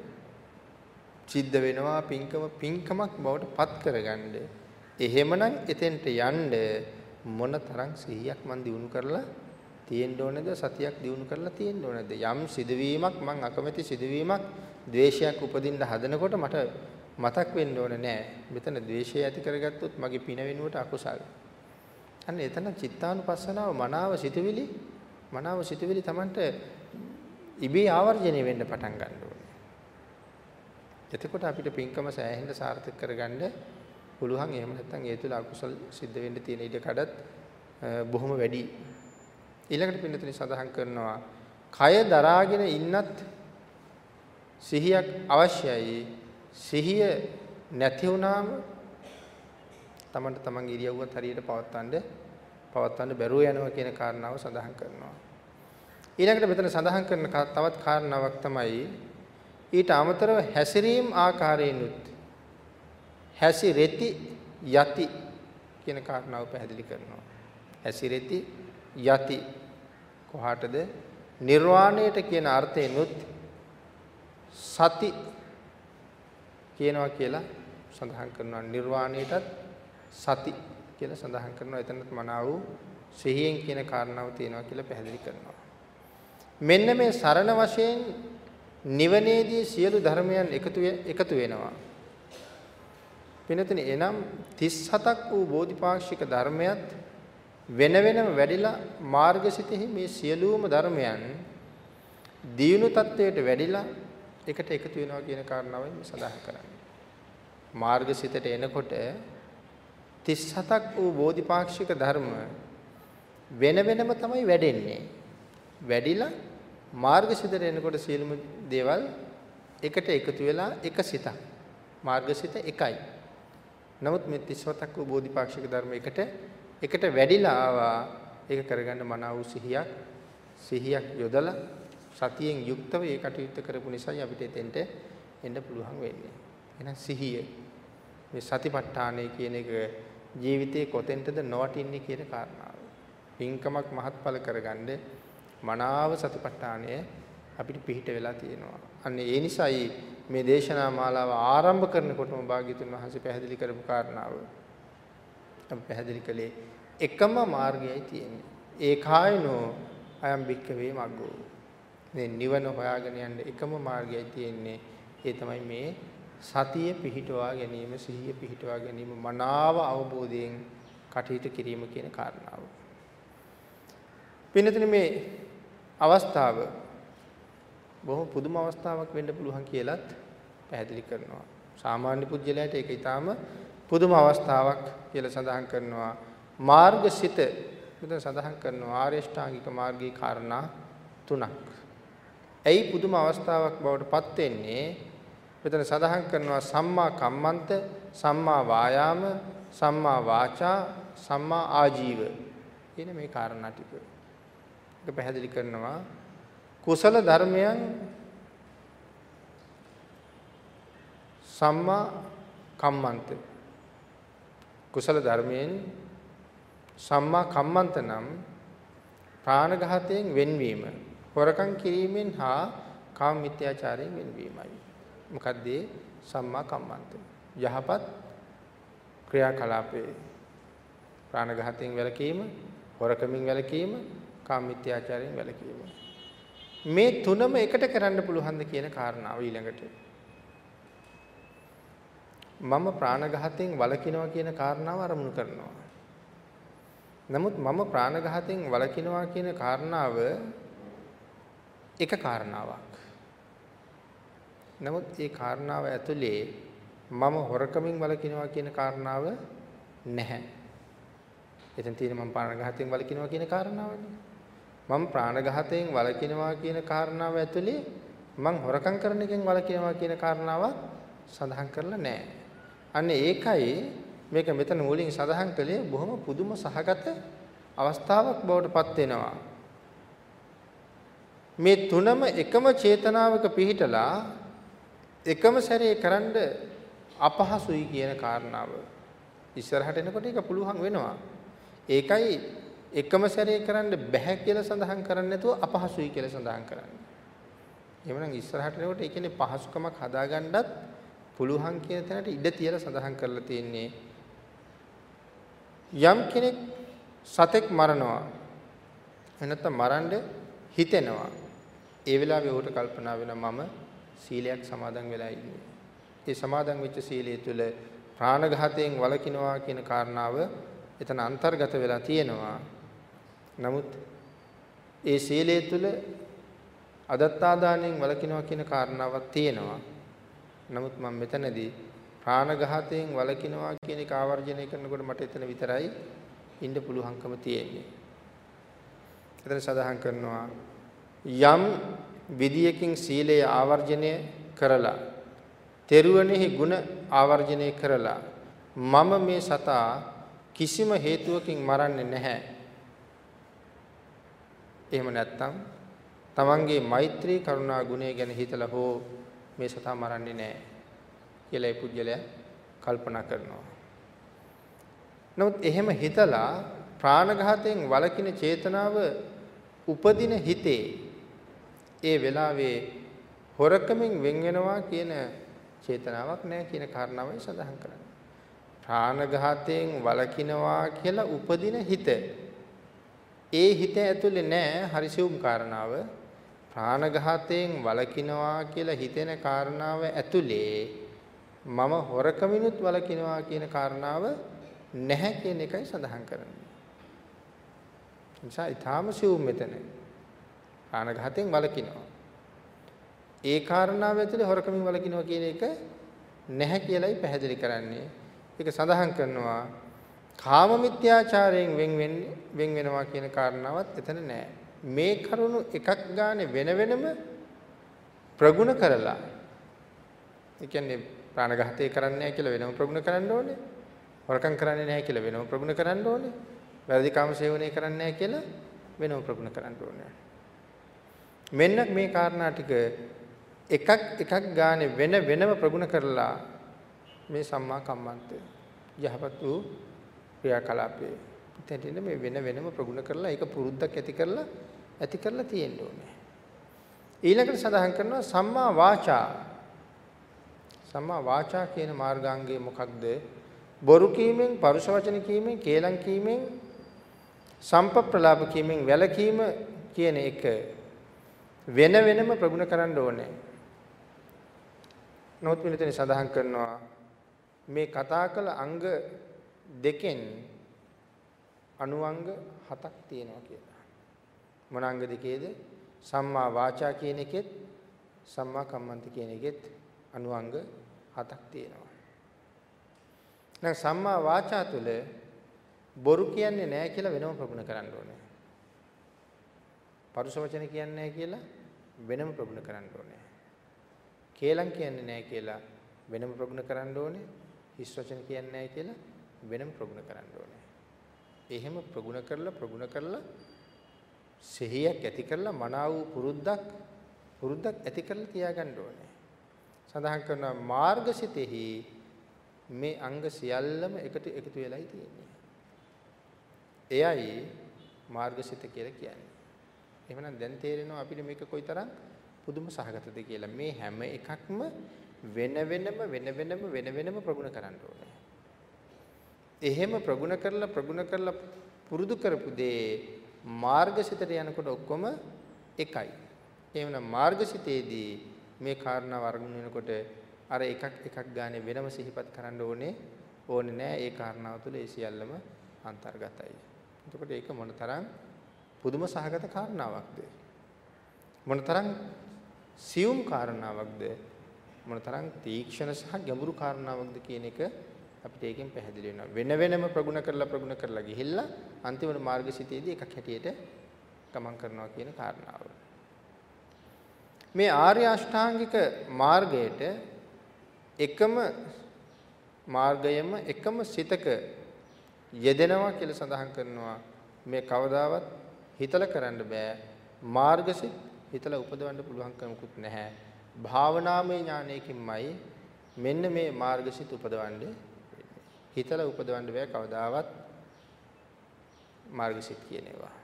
Speaker 1: සිද්ධ වෙනවා පින්කම පින්කමක් බවට පත් කරගන්න. එහෙමනම් එතෙන්ට යන්න මොන තරම් සිහියක් මන් දිනු කරලා තියෙන්න ඕනේද සතියක් දිනු කරලා තියෙන්න ඕනේද? යම් සිදුවීමක් මං අකමැති සිදුවීමක් ද්වේෂයක් උපදින්න හදනකොට මට මතක් වෙන්න ඕනේ නෑ. මෙතන ද්වේෂය ඇති කරගත්තොත් මගේ පින වෙනුවට අකුසල. අන්න එතන චිත්තානුපස්සනාව මනාව සිතුවිලි මනාව සිතුවිලි Tamanට ඉබේ ආවර්ජනය වෙන්න පටන් ගන්න ඕනේ. එතකොට අපිට පින්කම සෑහෙන්න සාර්ථක කරගන්න පුළුවන්. එහෙම නැත්නම් ඒ තුල අකුසල් සිද්ධ වෙන්න තියෙන ඉඩ කඩත් බොහොම වැඩි. ඊළඟට පින්නතුනි සඳහන් කරනවා කය දරාගෙන ඉන්නත් සිහියක් අවශ්‍යයි. සිහිය නැති වුණාම තමන්ට තමන්ගේ ඉරියව්වත් හරියට පවත්වන්න පවත්වන්න බැරුව යනවා කියන කාරණාව සඳහන් කරනවා. ඊළඟට මෙතන සඳහන් කරන තවත් කාරණාවක් තමයි ඊට අමතරව හැසිරීම් ආකාරයෙන්ුත් හැසිරෙති යති කියන කාරණාව පැහැදිලි කරනවා. හැසිරෙති යති කොහාටද? නිර්වාණයට කියන අර්ථයෙන්ුත් සති කියනවා කියලා සඳහන් කරනවා. නිර්වාණයටත් සති කියලා සඳහන් කරනවා. එතනත් මනාව සිහියෙන් කියන කාරණාව තියෙනවා කියලා පැහැදිලි කරනවා. මෙන්න මේ සරණ වශයෙන් නිවනේදී සියලු ධර්මයන් එකතු එකතු වෙනවා. පිනතන එනම් 37ක් වූ බෝධිපාක්ෂික ධර්මයක් වෙන වෙනම වැඩිලා මාර්ගසිතෙහි මේ සියලුම ධර්මයන් දියුණු තත්වයට වැඩිලා එකට එකතු වෙනවා කියන කාරණාවයි මේ සඳහන් කරන්නේ. මාර්ගසිතට එනකොට 37ක් වූ බෝධිපාක්ෂික ධර්ම වෙන වෙනම තමයි වැඩෙන්නේ. වැඩිලා මාර්ගසිතට එනකොට සියලුම දේවල් එකට එකතු වෙලා එක සිතක්. මාර්ගසිත එකයි. නමුත් මේ 37ක් වූ බෝධිපාක්ෂික ධර්ම එකට එකට වැඩිලා ආවා. ඒක කරගන්න මනාව සිහියක් සිහියක් යොදලා සතියෙන් යුක්තව ඒ කටයුත්ත කරපු නිසායි අපිට එතෙන්ට එන්න පුළුවන් වෙන්නේ. එහෙනම් සිහිය මේ සතිපට්ඨානය කියන එක ජීවිතේ කොතෙන්ටද නොවටින්නේ කියන කාරණාව. පින්කමක් මහත්ඵල කරගන්න මනාව සතිපට්ඨානය අපිට පිහිට වෙලා තියෙනවා. අන්න ඒ නිසායි මේ දේශනා මාලාව ආරම්භ කරනකොටම භාග්‍යතුන් වහන්සේ පැහැදිලි කරපු කාරණාව. අපි පැහැදිලි කළේ එකම මාර්ගයයි තියෙන්නේ. ඒකායනෝ අයම් භික්කවේ මග්ගෝ. මේ නිවන හොයාගෙන යන්න එකම මාර්ගයයි තියෙන්නේ. ඒ තමයි මේ සතිය පිහිටවා ගැනීම සිහිය පිහිටවා ගැනීම මනාව අවබෝධයෙන් කටයුතු කිරීම කියන කාරණාව. පින්නතුනේ මේ අවස්ථාව බොහොම පුදුම අවස්ථාවක් වෙන්න පුළුවන් කියලත් පැහැදිලි කරනවා. සාමාන්‍ය පුජ්‍යලයට ඒක ඊටාම පුදුම අවස්ථාවක් කියලා සඳහන් කරනවා. මාර්ගසිත මෙතන සඳහන් කරනවා ආර්ය ශ්‍රාංගික මාර්ගයේ කාරණා තුනක්. ඇයි පුදුම අවස්ථාවක් බවට පත් වෙන්නේ? මෙතන සඳහන් කරනවා සම්මා කම්මන්ත, සම්මා වායාම, සම්මා වාචා, සම්මා ආජීව කියන මේ කාරණා ටික. ඒක පැහැදිලි කරනවා කුසල ධර්මයන් සම්මා කම්මන්ත. කුසල ධර්මයෙන් සම්මා කම්මන්ත නම් ප්‍රාණඝාතයෙන් වෙන්වීම හොරකම් කිරීමෙන් හා කාම මිත්‍යාචාරයෙන් වෙන්වීමයි. මොකද්ද? සම්මා කම්මන්ත. යහපත් ක්‍රියාකලාපේ ප්‍රාණඝාතයෙන් වැළකීම හොරකමින් වැළකීම කාම මිත්‍යාචාරයෙන් වැළකීම. මේ තුනම එකට කරන්න පුළුවන්ද කියන කාරණාව ඊළඟට මම ප්‍රාණඝාතයෙන් වළකිනවා කියන කාරණාව අරමුණු කරනවා. නමුත් මම ප්‍රාණඝාතයෙන් වළකිනවා කියන කාරණාව එක කාරණාවක්. නමුත් ඒ කාරණාව ඇතුලේ මම හොරකමින් වළකිනවා කියන කාරණාව නැහැ. එතන තියෙන මම ප්‍රාණඝාතයෙන් වළකිනවා කියන කාරණාවනේ. මම ප්‍රාණඝාතයෙන් වළකිනවා කියන කාරණාව ඇතුලේ මං හොරකම් කරන එකෙන් වළකිනවා කියන කාරණාව සඳහන් කරලා නැහැ. අන්න ඒකයි මේක මෙතන මුලින් සඳහන් කළේ බොහොම පුදුම සහගත අවස්ථාවක් බවට පත් වෙනවා. මේ තුනම එකම චේතනාවක පිහිටලා එකම සැරේ කරන්න අපහසුයි කියන කාරණාව. ඉස්සරහට එනකොට ඒක පුළුවන් වෙනවා. ඒකයි එකම සැරේ කරන්න බැහැ කියලා සඳහන් කරන්නේ නැතුව අපහසුයි කියලා සඳහන් කරන්නේ. එහෙමනම් ඉස්සරහට එනකොට ඒ කියන්නේ පහසුකමක් හදාගන්නත් පුළුවන් කියන තැනට ඉඩ තියලා සඳහන් කරලා තියෙන්නේ. යම් කෙනෙක් සතෙක් මරනවා. එනත්තම් මරන්න හිතෙනවා. ඒ වෙලාවේ ඌට කල්පනා වෙනවා මම සීලයක් සමාදන් වෙලා ඉන්නේ. ඒ සමාදන් වෙච්ච සීලය තුළ ප්‍රාණඝාතයෙන් වළකිනවා කියන කාරණාව එතන අන්තර්ගත වෙලා තියෙනවා. නමුත් ඒ සීලය තුළ අදත්තාදානයෙන් වළකිනවා කියන කාරණාවක් තියෙනවා නමුත් මම මෙතනදී ප්‍රාණඝාතයෙන් වළකිනවා කියන එක ආවර්ජනය කරනකොට මට එතන විතරයි ඉන්න පුළුවන්කම තියෙන්නේ. එතන සඳහන් කරනවා යම් විදියකින් සීලය ආවර්ජනය කරලා තෙරුවනෙහි ಗುಣ ආවර්ජනය කරලා මම මේ සතා කිසිම හේතුවකින් මරන්නේ නැහැ. එහෙම නැත්නම් තමන්ගේ මෛත්‍රී කරුණා ගුණය ගැන හිතලා හෝ මේ සතා මරන්නේ නැහැ කියලා ඒ පුජ්‍යලයා කල්පනා කරනවා. නමුත් එහෙම හිතලා ප්‍රාණඝාතයෙන් වළකින චේතනාව උපදින හිතේ ඒ වෙලාවේ හොරකමින් වෙන් වෙනවා කියන චේතනාවක් නැහැ කියන කාරණාවයි සඳහන් කරන්නේ. ප්‍රාණඝාතයෙන් වළකිනවා කියලා උපදින හිත. ඒ හිත ඇතුලේ නැහැ හරිසියුම් කාරණාව ප්‍රාණඝාතයෙන් වළකිනවා කියලා හිතෙන කාරණාව ඇතුලේ මම හොරකමිනුත් වළකිනවා කියන කාරණාව නැහැ කියන එකයි සඳහන් කරන්නේ. නිසා ඊටාම සිවුම් මෙතන. ප්‍රාණඝාතයෙන් වළකිනවා. ඒ කාරණාව ඇතුලේ හොරකමින් වළකිනවා කියන එක නැහැ කියලායි පැහැදිලි කරන්නේ. ඒක සඳහන් කරනවා කාම මිත්‍යාචාරයෙන් වෙන් වෙන්නේ වෙන් වෙනවා කියන කාරණාවත් එතන නැහැ. මේ කරුණු එකක් ගානේ වෙන වෙනම ප්‍රගුණ කරලා ඒ කියන්නේ ප්‍රාණඝාතය කරන්නේ නැහැ කියලා වෙනම ප්‍රගුණ කරන්න ඕනේ. හොරකම් කරන්නේ නැහැ කියලා වෙනම ප්‍රගුණ කරන්න ඕනේ. වැරදි කාම සේවනය කරන්නේ නැහැ කියලා වෙනම ප්‍රගුණ කරන්න ඕනේ. මෙන්න මේ කාරණා ටික එකක් එකක් ගානේ වෙන වෙනම ප්‍රගුණ කරලා මේ සම්මා කම්මන්තය යහපත් වූ ක්‍රියාකලාපේ එතනින් මේ වෙන වෙනම ප්‍රගුණ කරලා ඒක පුරුද්දක් ඇති කරලා ඇති කරලා තියෙන්න ඕනේ. ඊළඟට සඳහන් කරනවා සම්මා වාචා. සම්මා වාචා කියන මාර්ගාංගය මොකක්ද? බොරු කීමෙන්, පරුෂ වචන කීමෙන්, කේලම් කීමෙන්, සම්පප්‍රලාප කීමෙන් වැළකීම කියන එක වෙන වෙනම ප්‍රගුණ කරන්න ඕනේ. නමුත් මෙතන සඳහන් කරනවා මේ කතා කළ අංග දෙකෙන් අනුංග හතක් තියෙනවා කියලා. මොන අංග දෙකේද? සම්මා වාචා කියන එකෙත් සම්මා කම්මන්ත කියන එකෙත් අනුංග හතක් තියෙනවා. දැන් සම්මා වාචා තුළ බොරු කියන්නේ නැහැ කියලා වෙනම ප්‍රගුණ කරන්න ඕනේ. පරුස වචන කියන්නේ නැහැ කියලා වෙනම ප්‍රගුණ කරන්න ඕනේ. කේලම් කියන්නේ නැහැ කියලා වෙනම ප්‍රගුණ කරන්න ඕනේ. හිස් වචන කියන්නේ නැහැ කියලා වෙනම ප්‍රගුණ කරන්න ඕනේ. එහෙම ප්‍රගුණ කරලා ප්‍රගුණ කරලා සිහියක් ඇති කරලා මනාව වූ පුරුද්දක් පුරුද්දක් ඇති කරලා තියාගන්න ඕනේ. සඳහන් කරන මාර්ගසිතෙහි මේ අංග සියල්ලම එකට එකතු වෙලායි තියෙන්නේ. එයයි මාර්ගසිත කියලා කියන්නේ. එහෙනම් දැන් තේරෙනවා අපිට මේක කොයිතරම් පුදුම සහගතද කියලා. මේ හැම එකක්ම වෙන වෙනම වෙන වෙනම වෙන වෙනම ප්‍රගුණ කරන්න ඕනේ. එහෙම ප්‍රගුණ කරලා ප්‍රගුණ කරලා පුරුදු කරපු දේ මාර්ගසිතට යනකොට ඔක්කොම එකයි. එහෙනම් මාර්ගසිතේදී මේ කාරණා වර්ගුණ වෙනකොට අර එකක් එකක් ගානේ වෙනම සිහිපත් කරන්න ඕනේ ඕනේ නෑ ඒ කාරණාව තුළ ඒ සියල්ලම අන්තර්ගතයි. එතකොට ඒක මොනතරම් පුදුම සහගත කාරණාවක්ද? මොනතරම් සියුම් කාරණාවක්ද? මොනතරම් තීක්ෂණ සහ ගැඹුරු කාරණාවක්ද කියන එක අපිට ඒකෙන් පැහැදිලි වෙනවා. වෙන වෙනම ප්‍රගුණ කරලා ප්‍රගුණ කරලා ගිහිල්ලා අන්තිමට මාර්ගසිතේදී එකක් හැටියට ගමන් කරනවා කියන කාරණාව. මේ ආර්ය අෂ්ටාංගික මාර්ගයට එකම මාර්ගයම එකම සිතක යෙදෙනවා කියලා සඳහන් කරනවා මේ කවදාවත් හිතලා කරන්න බෑ මාර්ගසිත හිතලා උපදවන්න පුළුවන් කමකුත් නැහැ භාවනාමය ඥානයකින්මයි මෙන්න මේ මාර්ගසිත උපදවන්නේ හිතලා උපදවන්න බෑ කවදාවත් මාර්ගසිත කියන ඒවා.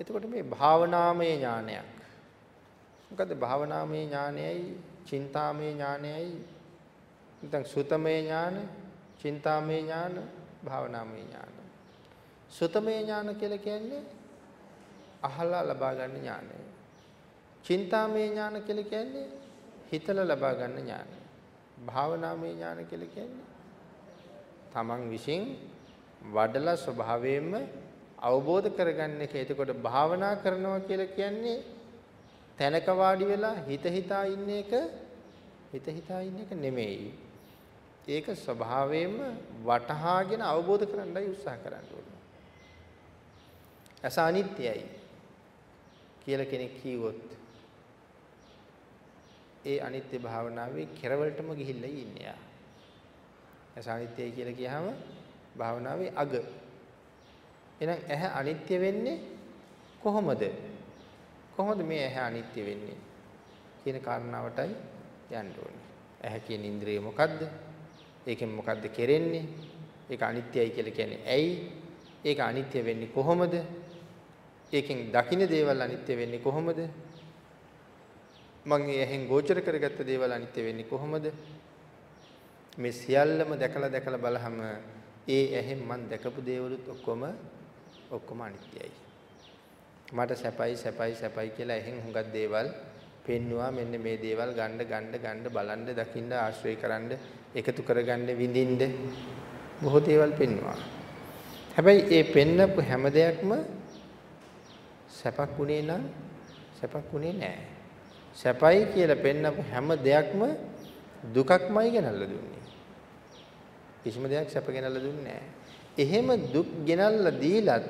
Speaker 1: එතකොට මේ භාවනාමය ඥානයක්. මොකද භාවනාමය ඥානයයි, චින්තාමය ඥානයයි, නැත්නම් සුතමය ඥාන, චින්තාමය ඥාන, භාවනාමය ඥාන. සුතමය ඥාන කියලා කියන්නේ අහලා ලබා ගන්න ඥානය. චින්තාමය ඥාන කියලා කියන්නේ හිතලා ලබා ගන්න ඥානය. භාවනාමය ඥාන කියලා කියන්නේ තමන් විසින් වඩලා ස්වභාවයෙන්ම අවබෝධ කරගන්න එක. එතකොට භාවනා කරනවා කියලා කියන්නේ තැනක වාඩි වෙලා හිත හිතා ඉන්න එක හිත හිතා ඉන්න එක නෙමෙයි. ඒක ස්වභාවයෙන්ම වටහාගෙන අවබෝධ කරගන්නයි උත්සාහ කරන්න ඕනේ. අස අනිත්‍යයි කියලා කෙනෙක් කිව්වොත් ඒ අනිත්‍ය භාවනාවේ කෙරවලටම ගිහිල්ලා ඉන්නේ යා. අනිත්‍යයි කියලා කියහම භාවනාවේ අග. එහෙනම් ඇහැ අනිත්‍ය වෙන්නේ කොහොමද? කොහොමද මේ ඇහැ අනිත්‍ය වෙන්නේ? කියන කාරණාවටයි යන්න ඕනේ. ඇහැ කියන ඉන්ද්‍රිය මොකද්ද? ඒකෙන් මොකද්ද කෙරෙන්නේ? ඒක අනිත්‍යයි කියලා කියන්නේ ඇයි? ඒක අනිත්‍ය වෙන්නේ කොහොමද? ඒකෙන් දකින්න දේවල් අනිත්‍ය වෙන්නේ කොහොමද? මම ඇහෙන් ගෝචර කරගත්ත දේවල් අනිත්‍ය වෙන්නේ කොහොමද? මේ සියල්ලම දැකලා දැකලා බලහම ඒ ඇහෙන් මම දැකපු දේවලුත් ඔක්කොම ඔක්කොම අනිත්‍යයි. මට සැපයි සැපයි සැපයි කියලා ඇහෙන් හුඟක් දේවල් පෙන්නවා මෙන්න මේ දේවල් ගන්න ගන්න ගන්න බලන්න දකින්න ආශ්‍රය කරන්න එකතු කරගන්න විඳින්න බොහෝ දේවල් පෙන්නවා. හැබැයි ඒ පෙන්නපු හැම දෙයක්ම සැපක් උනේ නම් සැපක් උනේ නෑ. සැපයි කියලා පෙන්නපු හැම දෙයක්ම දුකක්මයි ගෙනල්ලා දුන්නේ. කිසිම දෙයක් සැප ගෙනල්ලා දුන්නේ නැහැ. එහෙම දුක් ගෙනල්ලා දීලත්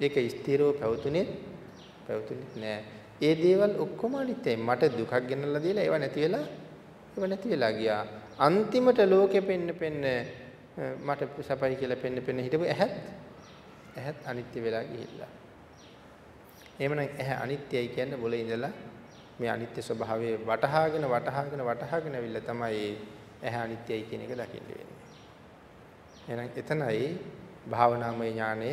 Speaker 1: ඒක ස්ථිරව පැවතුනේ පැවතුනේ නැහැ. ඒ දේවල් ඔක්කොම අනිත්‍යයි. මට දුකක් ගෙනල්ලා දීලා ඒව නැති වෙලා ඒව නැති වෙලා ගියා. අන්තිමට ලෝකෙ පෙන්න පෙන්න මට සැපයි කියලා පෙන්න පෙන්න හිටපු ඇහත් ඇහත් අනිත්‍ය වෙලා ගිහිල්ලා. එහෙමනම් ඇහැ අනිත්‍යයි කියන්නේ බොලේ ඉඳලා මේ අනිත්‍ය ස්වභාවය වටහාගෙන වටහාගෙන වටහාගෙන අවිල්ල තමයි ඇහැ අනිත්‍යයි කියන එක දකින්න වෙන්නේ. එහෙනම් එතනයි භාවනාමය ඥානය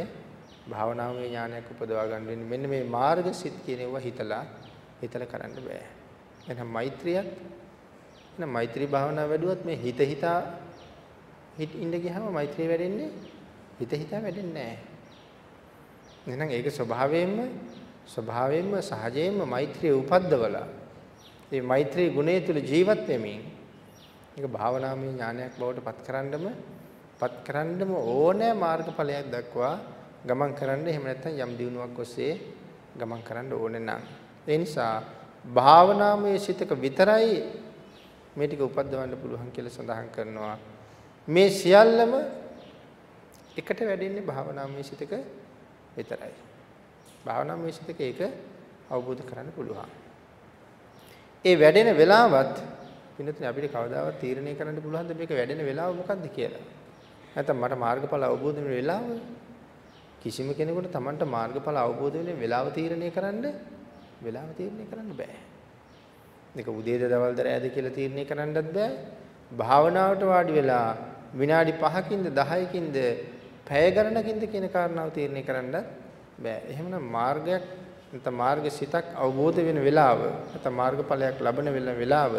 Speaker 1: භාවනාමය ඥානයක් උපදවා ගන්න වෙන්නේ. මෙන්න මේ මාර්ගසිත කියන ඒවා හිතලා හිතලා කරන්න බෑ. එහෙනම් මෛත්‍රියත් එහෙනම් මෛත්‍රී භාවනාව වැඩුවොත් මේ හිත හිතා හිට ඉඳ ගියාම මෛත්‍රිය වැඩෙන්නේ හිත හිතා වැඩෙන්නේ නැහැ. එහෙනම් ඒක ස්වභාවයෙන්ම ස්වභාවයෙන්ම සහජයෙන්ම මෛත්‍රිය උපද්දවලා මේ මෛත්‍රී ගුණය තුල ජීවත් වෙමින් ඒක භාවනාමය ඥානයක් බවට පත් කරන්නම පත් කරන්නම ඕනෑ මාර්ගඵලයක් දක්වා ගමන් කරන්න. එහෙම නැත්නම් යම් දිනුවක් ඔස්සේ ගමන් කරන්න ඕනේ නම්. ඒ නිසා භාවනාමය සිතක විතරයි මේ ටික උපද්දවන්න පුළුවන් කියලා සඳහන් කරනවා. මේ සියල්ලම එකට වැඩෙන්නේ භාවනාමය සිතක විතරයි. භාවනාමය සිතක ඒක අවබෝධ කරගන්න පුළුවන්. ඒ වැඩෙන වෙලාවත් පින්නතුනි අපිට කවදාවත් තීරණය කරන්න පුළුවන්ද මේක වැඩෙන වෙලාව මොකක්ද කියලා? නැත්නම් මට මාර්ගඵල අවබෝධ වෙන වෙලාව කිසිම කෙනෙකුට Tamanට මාර්ගඵල අවබෝධ වෙන වෙලාව තීරණය කරන්න වෙලාව තීරණය කරන්න බෑ. මේක උදේද දවල්ද රැයද කියලා තීරණය කරන්නත් බෑ. භාවනාවට වාඩි වෙලා විනාඩි 5කින්ද 10කින්ද පැය ගණනකින්ද කියන කාරණාව තීරණය කරන්නත් බෑ. එහෙමනම් මාර්ගයක් නැත්නම් මාර්ග සිතක් අවබෝධ වෙන වෙලාව නැත්නම් මාර්ගඵලයක් ලබන වෙලාව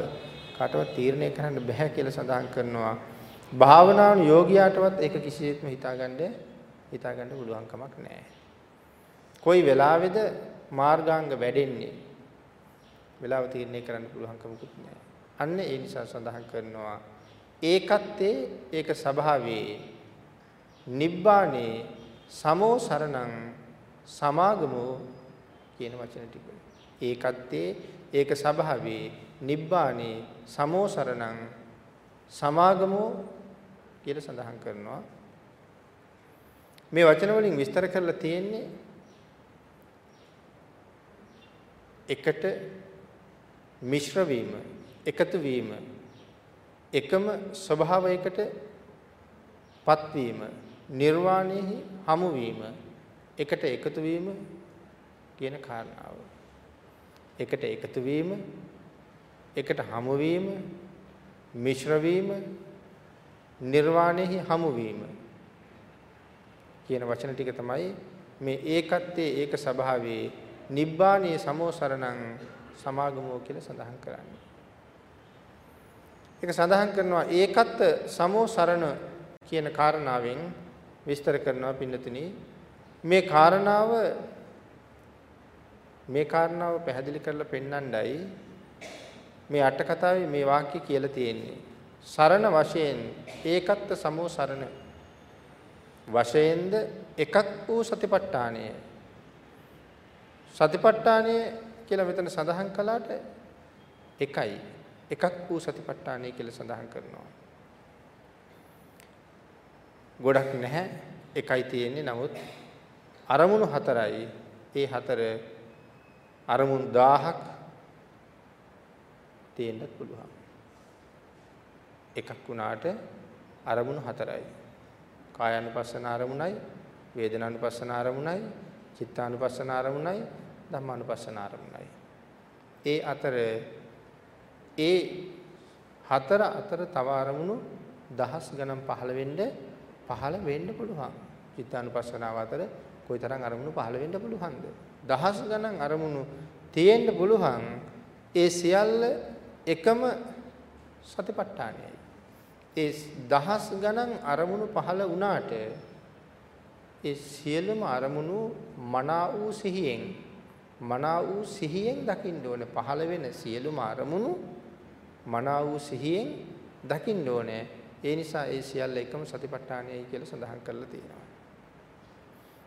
Speaker 1: කාටවත් තීරණය කරන්න බෑ කියලා සඳහන් කරනවා. භාවනාවන යෝගියාටවත් ඒක කිසිසේත්ම හිතාගන්න හිතාගන්න පුළුවන් කමක් නැහැ. කොයි වෙලාවේද මාර්ගාංග වැඩෙන්නේ? වෙලාව තීරණය කරන්න පුළුවන් කමකුත් නැහැ. අන්න ඒ නිසා සඳහන් කරනවා ඒකත්තේ ඒක ස්වභාවයේ නිබ්බානේ සමෝ සරණං සමාගමෝ කියන වචන ටික. ඒකත්තේ ඒක ස්වභාවයේ නිබ්බානේ සමෝ සරණං සමාගමෝ කියලා සඳහන් කරනවා. මේ වචන වලින් විස්තර කරලා තියෙන්නේ එකට මිශ්‍ර වීම, එකතු වීම, එකම ස්වභාවයකට පත්වීම, නිර්වාණයෙහි හමු වීම, එකට එකතු වීම කියන කාරණාව. එකට එකතු වීම, එකට හමු වීම, මිශ්‍ර වීම, නිර්වාණයෙහි හමු වීම කියන වචන ටික තමයි මේ ඒකත්තේ ඒක ස්වභාවයේ නිබ්බානීය සමෝසරණං සමාගමෝ කියලා සඳහන් කරන්නේ. ඒක සඳහන් කරනවා ඒකත් සමෝසරණ කියන කාරණාවෙන් විස්තර කරනවා පින්නතුනි මේ කාරණාව මේ කාරණාව පැහැදිලි කරලා පෙන්වන්නයි මේ අට කතාවේ මේ වාක්‍ය කියලා තියෙන්නේ. සරණ වශයෙන් ඒකත් සමෝ සරණ. වශයෙන්ද එකක් වූ සතිපට්ඨානය. සතිපට්ඨානය කියලා මෙතන සඳහන් කළාට එකයි. එකක් වූ සතිපට්ඨානය කියලා සඳහන් කරනවා. ගොඩක් නැහැ. එකයි තියෙන්නේ. නමුත් අරමුණු හතරයි. ඒ හතර අරමුණු 1000ක් තියෙන්නත් පුළුවන්. එකක් වුණාට අරමුණු හතරයි කායानुපස්සන අරමුණයි, වේදනානුපස්සන අරමුණයි, චිත්තානුපස්සන අරමුණයි, ධම්මානුපස්සන අරමුණයි. ඒ අතර ඒ හතර අතර තව අරමුණු දහස් ගණන් පහළ වෙන්න පහළ වෙන්න පුළුවන්. චිත්තානුපස්සනාව අතර කොයිතරම් අරමුණු පහළ වෙන්න පුළුවන්ද? දහස් ගණන් අරමුණු තියෙන්න පුළුවන්. ඒ සියල්ල එකම සතිපට්ඨානයයි. ඒ දහස් ගණන් අරමුණු පහළ වුණාට ඒ සියලුම අරමුණු මනා වූ සිහියෙන් මනා වූ සිහියෙන් දකින්න ඕනේ පහළ වෙන සියලුම අරමුණු මනා වූ සිහියෙන් දකින්න ඕනේ ඒ නිසා ඒ සියල්ල එකම සතිපට්ඨානයයි කියලා සඳහන් කරලා තියෙනවා.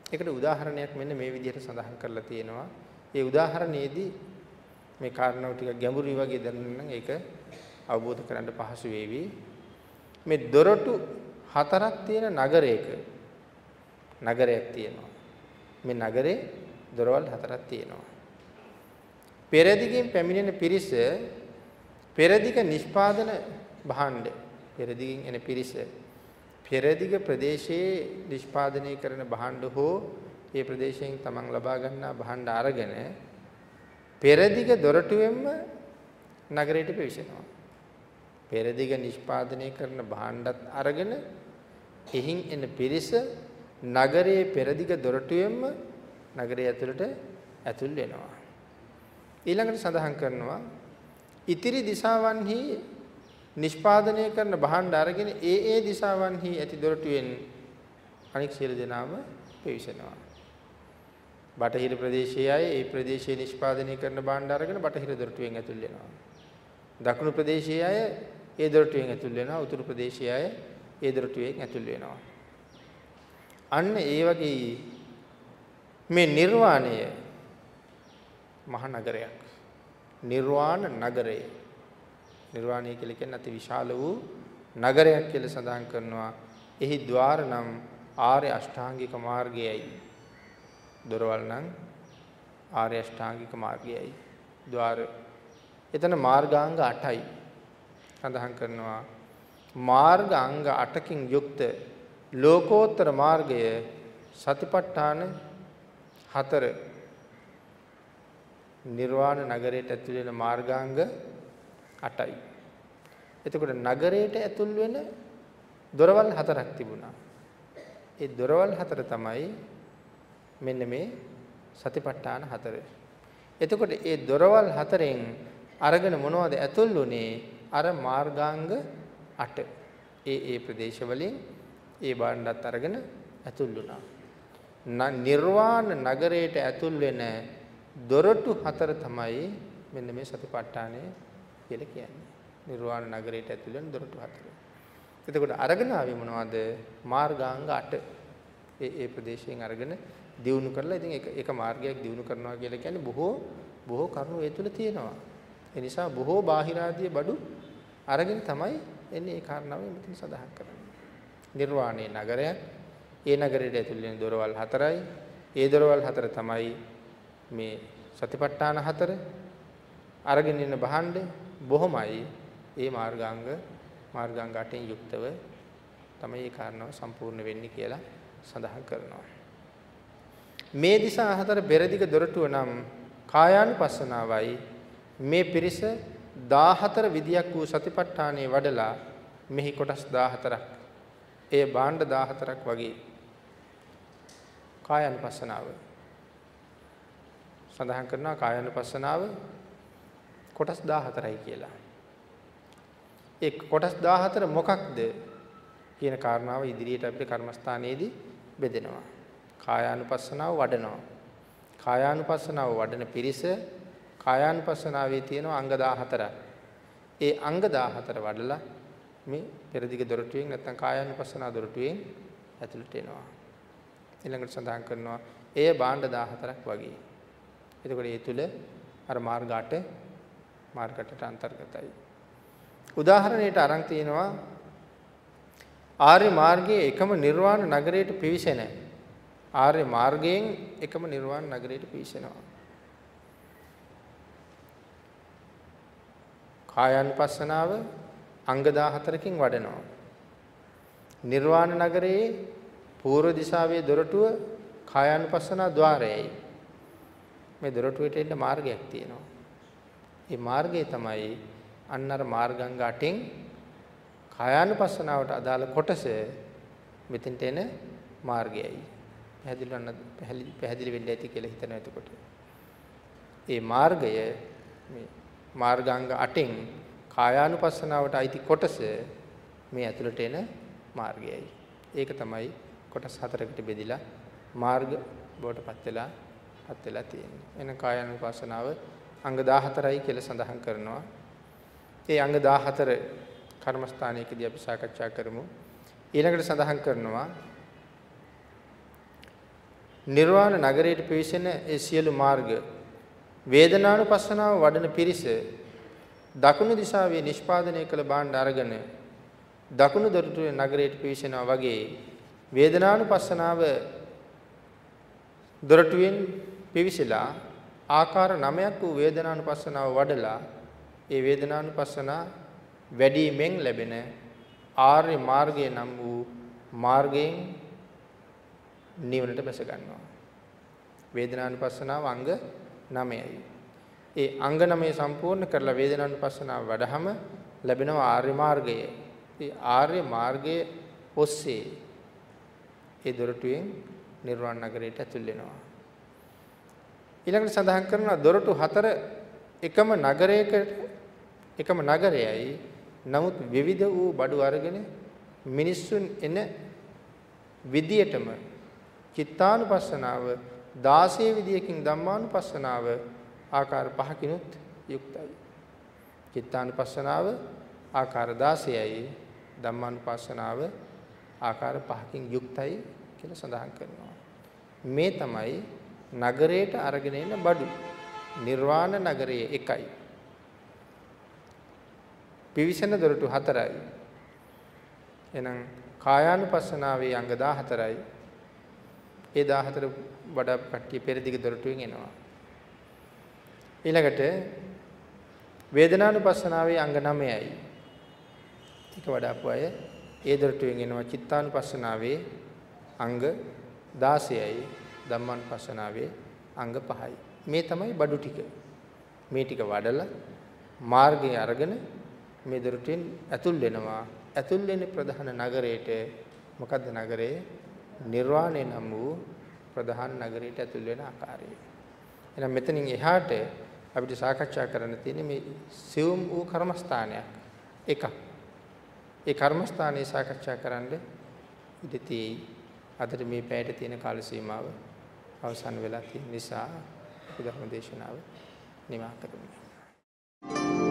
Speaker 1: ඒකට උදාහරණයක් මෙන්න මේ විදිහට සඳහන් කරලා තියෙනවා. ඒ උදාහරණයේදී මේ කාරණාව ටික ගැඹුරුයි වගේ දැනෙන්න නම් ඒක අවබෝධ කරගන්න පහසු වේවි. මේ දොරටු හතරක් තියෙන නගරයක නගරයක් තියෙනවා. මේ නගරේ දොරවල් හතරක් තියෙනවා. පෙරදිගින් පැමිණෙන පිරිස පෙරදිග නිෂ්පාදන භාණ්ඩ පෙරදිගින් එන පිරිස පෙරදිග ප්‍රදේශයේ නිෂ්පාදනය කරන භාණ්ඩ හෝ ඒ ප්‍රදේශයෙන් තමන් ලබා ගන්නා භාණ්ඩ අරගෙන පෙරදිග දොරටුවෙන්ම නගරයට පිවිසෙනවා. පෙරදිග නිෂ්පාදනය කරන භාණ්ඩත් අරගෙන එහින් එන පිරිස නගරයේ පෙරදිග දොරටුවෙන්ම නගරය ඇතුළට ඇතුල් වෙනවා. ඊළඟට සඳහන් කරනවා ඉතිරි දිශාවන්හි නිෂ්පාදනය කරන භාණ්ඩ අරගෙන ඒ ඒ දිශාවන්හි ඇති දොරටුවෙන් අනික් සියලු දෙනාම පිවිසෙනවා. බටහිර ප්‍රදේශයේ අය ඒ ප්‍රදේශයේ නිෂ්පාදනය කරන භාණ්ඩ අරගෙන බටහිර දොරටුවෙන් ඇතුල් වෙනවා. දකුණු ප්‍රදේශයේ අය ඒ දොරටුවෙන් ඇතුල් වෙනවා උතුරු ප්‍රදේශය අය ඒ දොරටුවෙන් ඇතුල් වෙනවා. අන්න ඒ වගේ මේ නිර්වාණය මහ නගරයක් නිර්වාණ නගරය. නිර්වාණය කියලා කියන්නේ අති විශාල වූ නගරයක් කියලා සඳහන් කරනවා. එහි ద్వාර නම් ආර්ය අෂ්ටාංගික මාර්ගයයි. දොරවල් නම් ආර්ය අෂ්ටාංගික මාර්ගයයි. ద్వාර. එතන මාර්ගාංග 8යි සඳහන් කරනවා මාර්ගාංග 8කින් යුක්ත ලෝකෝත්තර මාර්ගය සතිපට්ඨාන හතර නිර්වාණ නගරයට ඇතුල් වෙන මාර්ගාංග 8යි. එතකොට නගරයට ඇතුල් වෙන දොරවල් හතරක් තිබුණා. ඒ දොරවල් හතර තමයි මෙන්න මේ සතිපට්ඨාන හතර. එතකොට ඒ දොරවල් හතරෙන් අරගෙන මොනවද ඇතුල් වුනේ? අර මාර්ගාංග 8. ඒ ඒ ප්‍රදේශවලින් ඒ බාණ්ඩත් අරගෙන ඇතුල් වුණා. නිර්වාණ නගරයට ඇතුල් වෙන දොරටු හතර තමයි මෙන්න මේ සතිපට්ඨානය කියලා කියන්නේ. නිර්වාණ නගරයට ඇතුල් වෙන දොරටු හතර. එතකොට අරගෙන ආවේ මොනවද? මාර්ගාංග 8. ඒ ඒ ප්‍රදේශයෙන් අරගෙන දියුණු කරලා ඉතින් එක එක මාර්ගයක් දියුණු කරනවා කියලා කියන්නේ බොහෝ බොහෝ කරුණු ඒ තුල තියෙනවා. ඒ නිසා බොහෝ බාහිරාදී බඩු අරගෙන තමයි එන්නේ ඒ කාරණාව මෙතන සඳහන් කරන්නේ. නිර්වාණේ නගරය. ඒ නගරයට ඇතුල් වෙන දොරවල් හතරයි. ඒ දොරවල් හතර තමයි මේ සතිපට්ඨාන හතර. අරගෙන ඉන්න බහඬ බොහොමයි ඒ මාර්ගාංග මාර්ගාංග 8න් යුක්තව තමයි මේ කාරණාව සම්පූර්ණ වෙන්නේ කියලා සඳහන් කරනවා. මේ දිසා හතර පෙරදිග දොරටුව නම් කායානුපස්සනාවයි මේ පිරිස 14 විදියක් වූ සතිපට්ඨානයේ වඩලා මෙහි කොටස් 14ක් එය භාණ්ඩ 14ක් වගේ කායानुපස්සනාව සඳහන් කරනවා කායानुපස්සනාව කොටස් 14යි කියලා. ඒ කොටස් 14 මොකක්ද කියන කාරණාව ඉදිරියට අපිට කර්මස්ථානයේදී බෙදෙනවා. කායානුපස්සනාව වඩනවා. කායානුපස්සනාව වඩන පිරිස කායානුපස්සනාවේ තියෙන අංග 14ක්. ඒ අංග 14 වඩලා මේ පෙරදිග දොරටුවෙන් නැත්නම් කායානුපස්සනා දොරටුවෙන් ඇතුළට එනවා. ඊළඟට සඳහන් කරනවා එය භාණ්ඩ 14ක් වගේ. එතකොට ඒ තුල අර මාර්ග 8 මාර්ග 8ට අන්තර්ගතයි. උදාහරණයට අරන් තිනවා ආර්ය මාර්ගයේ එකම නිර්වාණ නගරයට පිවිසෙන ආර්ය මාර්ගයෙන් එකම නිර්වාණ නගරයට පිවිසෙනවා. කායानुපස්සනාව අංග 14කින් වඩනවා. නිර්වාණ නගරයේ පූර්ව දිශාවේ දොරටුව කායानुපස්සනා ద్వාරයයි. මේ දොරටුවට එන්න මාර්ගයක් තියෙනවා. ඒ මාර්ගය තමයි අන්නර මාර්ගංග 8න් කායानुපස්සනාවට අදාළ කොටස මෙතෙන්ට එන මාර්ගයයි. පැහැදිලි වන්න පැහැදිලි වෙන්න ඇති කියලා හිතන එතකොට. ඒ මාර්ගය මේ මාර්ගාංග 8න් කායානුපස්සනාවට අයිති කොටස මේ ඇතුළට එන මාර්ගයයි. ඒක තමයි කොටස් හතරකට බෙදිලා මාර්ග බවටපත් වෙලා පත් වෙලා තියෙන්නේ. එන කායානුපස්සනාව අංග 14යි කියලා සඳහන් කරනවා. ඒ අංග 14 කර්මස්ථානයකදී අපි සාකච්ඡා කරමු. ඊළඟට සඳහන් කරනවා නිර්වාණ නගරයට පිවිසෙන ඒ සියලු මාර්ග වේදනානුපස්සනාව වඩන පිරිස දකුණු දිශාවේ නිෂ්පාදනය කළ භාණ්ඩ අරගෙන දකුණු දොරටුවේ නගරයට පිවිසෙනවා වගේ වේදනානුපස්සනාව දොරටුවෙන් පිවිසලා ආකාර 9ක් වූ වේදනානුපස්සනාව වඩලා ඒ වේදනානුපස්සනා වැඩිමෙන් ලැබෙන ආර්ය මාර්ගය නම් වූ මාර්ගයෙන් නිවනට බැස ගන්නවා. වේදනානුපස්සනාව අංග 9යි. ඒ අංග 9 සම්පූර්ණ කරලා වේදනානුපස්සනාව වඩහම ලැබෙනවා ආර්ය මාර්ගය. ඒ ආර්ය මාර්ගයේ ඔස්සේ ඒ දොරටුවෙන් නිර්වාණ නගරයට ඇතුල් වෙනවා. ඊළඟට සඳහන් කරනවා දොරටු හතර එකම නගරයකට එකම නගරයයි නමුත් විවිධ වූ බඩු අරගෙන මිනිස්සුන් එන විදියටම චිත්තානුපස්සනාව 16 විදියකින් ධම්මානුපස්සනාව ආකාර පහකිනුත් යුක්තයි. චිත්තානුපස්සනාව ආකාර 16යි ධම්මානුපස්සනාව ආකාර 5කින් යුක්තයි කියලා සඳහන් කරනවා. මේ තමයි නගරයට අරගෙන එන බඩු. නිර්වාණ නගරයේ එකයි. පිවිසෙන දොරටු හතරයි. එහෙනම් කායානුපස්සනාවේ අංග 14යි. ඒ 14 වඩා කට්ටිය පෙරදිග දොරටුවෙන් එනවා. ඊළඟට වේදනානුපස්සනාවේ අංග 9යි. ඒක වඩාපු අය ඒ දොරටුවෙන් එනවා චිත්තානුපස්සනාවේ අංග 16යි. ධම්මානුපස්සනාවේ අංග 5යි. මේ තමයි බඩු ටික. මේ ටික වඩලා මාර්ගය අරගෙන මේ දොරටුවෙන් ඇතුල් වෙනවා. ඇතුල් වෙන්නේ ප්‍රධාන නගරයට. මොකද්ද නගරේ? නිර්වාණය නම් වූ ප්‍රධාන නගරයට ඇතුල් වෙන ආකාරය. එහෙනම් මෙතනින් එහාට අපිට සාකච්ඡා කරන්න තියෙන්නේ මේ සිවුම් වූ කර්මස්ථානයක්. එකක්. ඒ කර්මස්ථානයේ සාකච්ඡා කරන්න ඉඩ තියෙයි. අදට මේ පැයට තියෙන කාල සීමාව අවසන් වෙලා තියෙන නිසා අපි ධර්ම දේශනාව නිමා කරමු.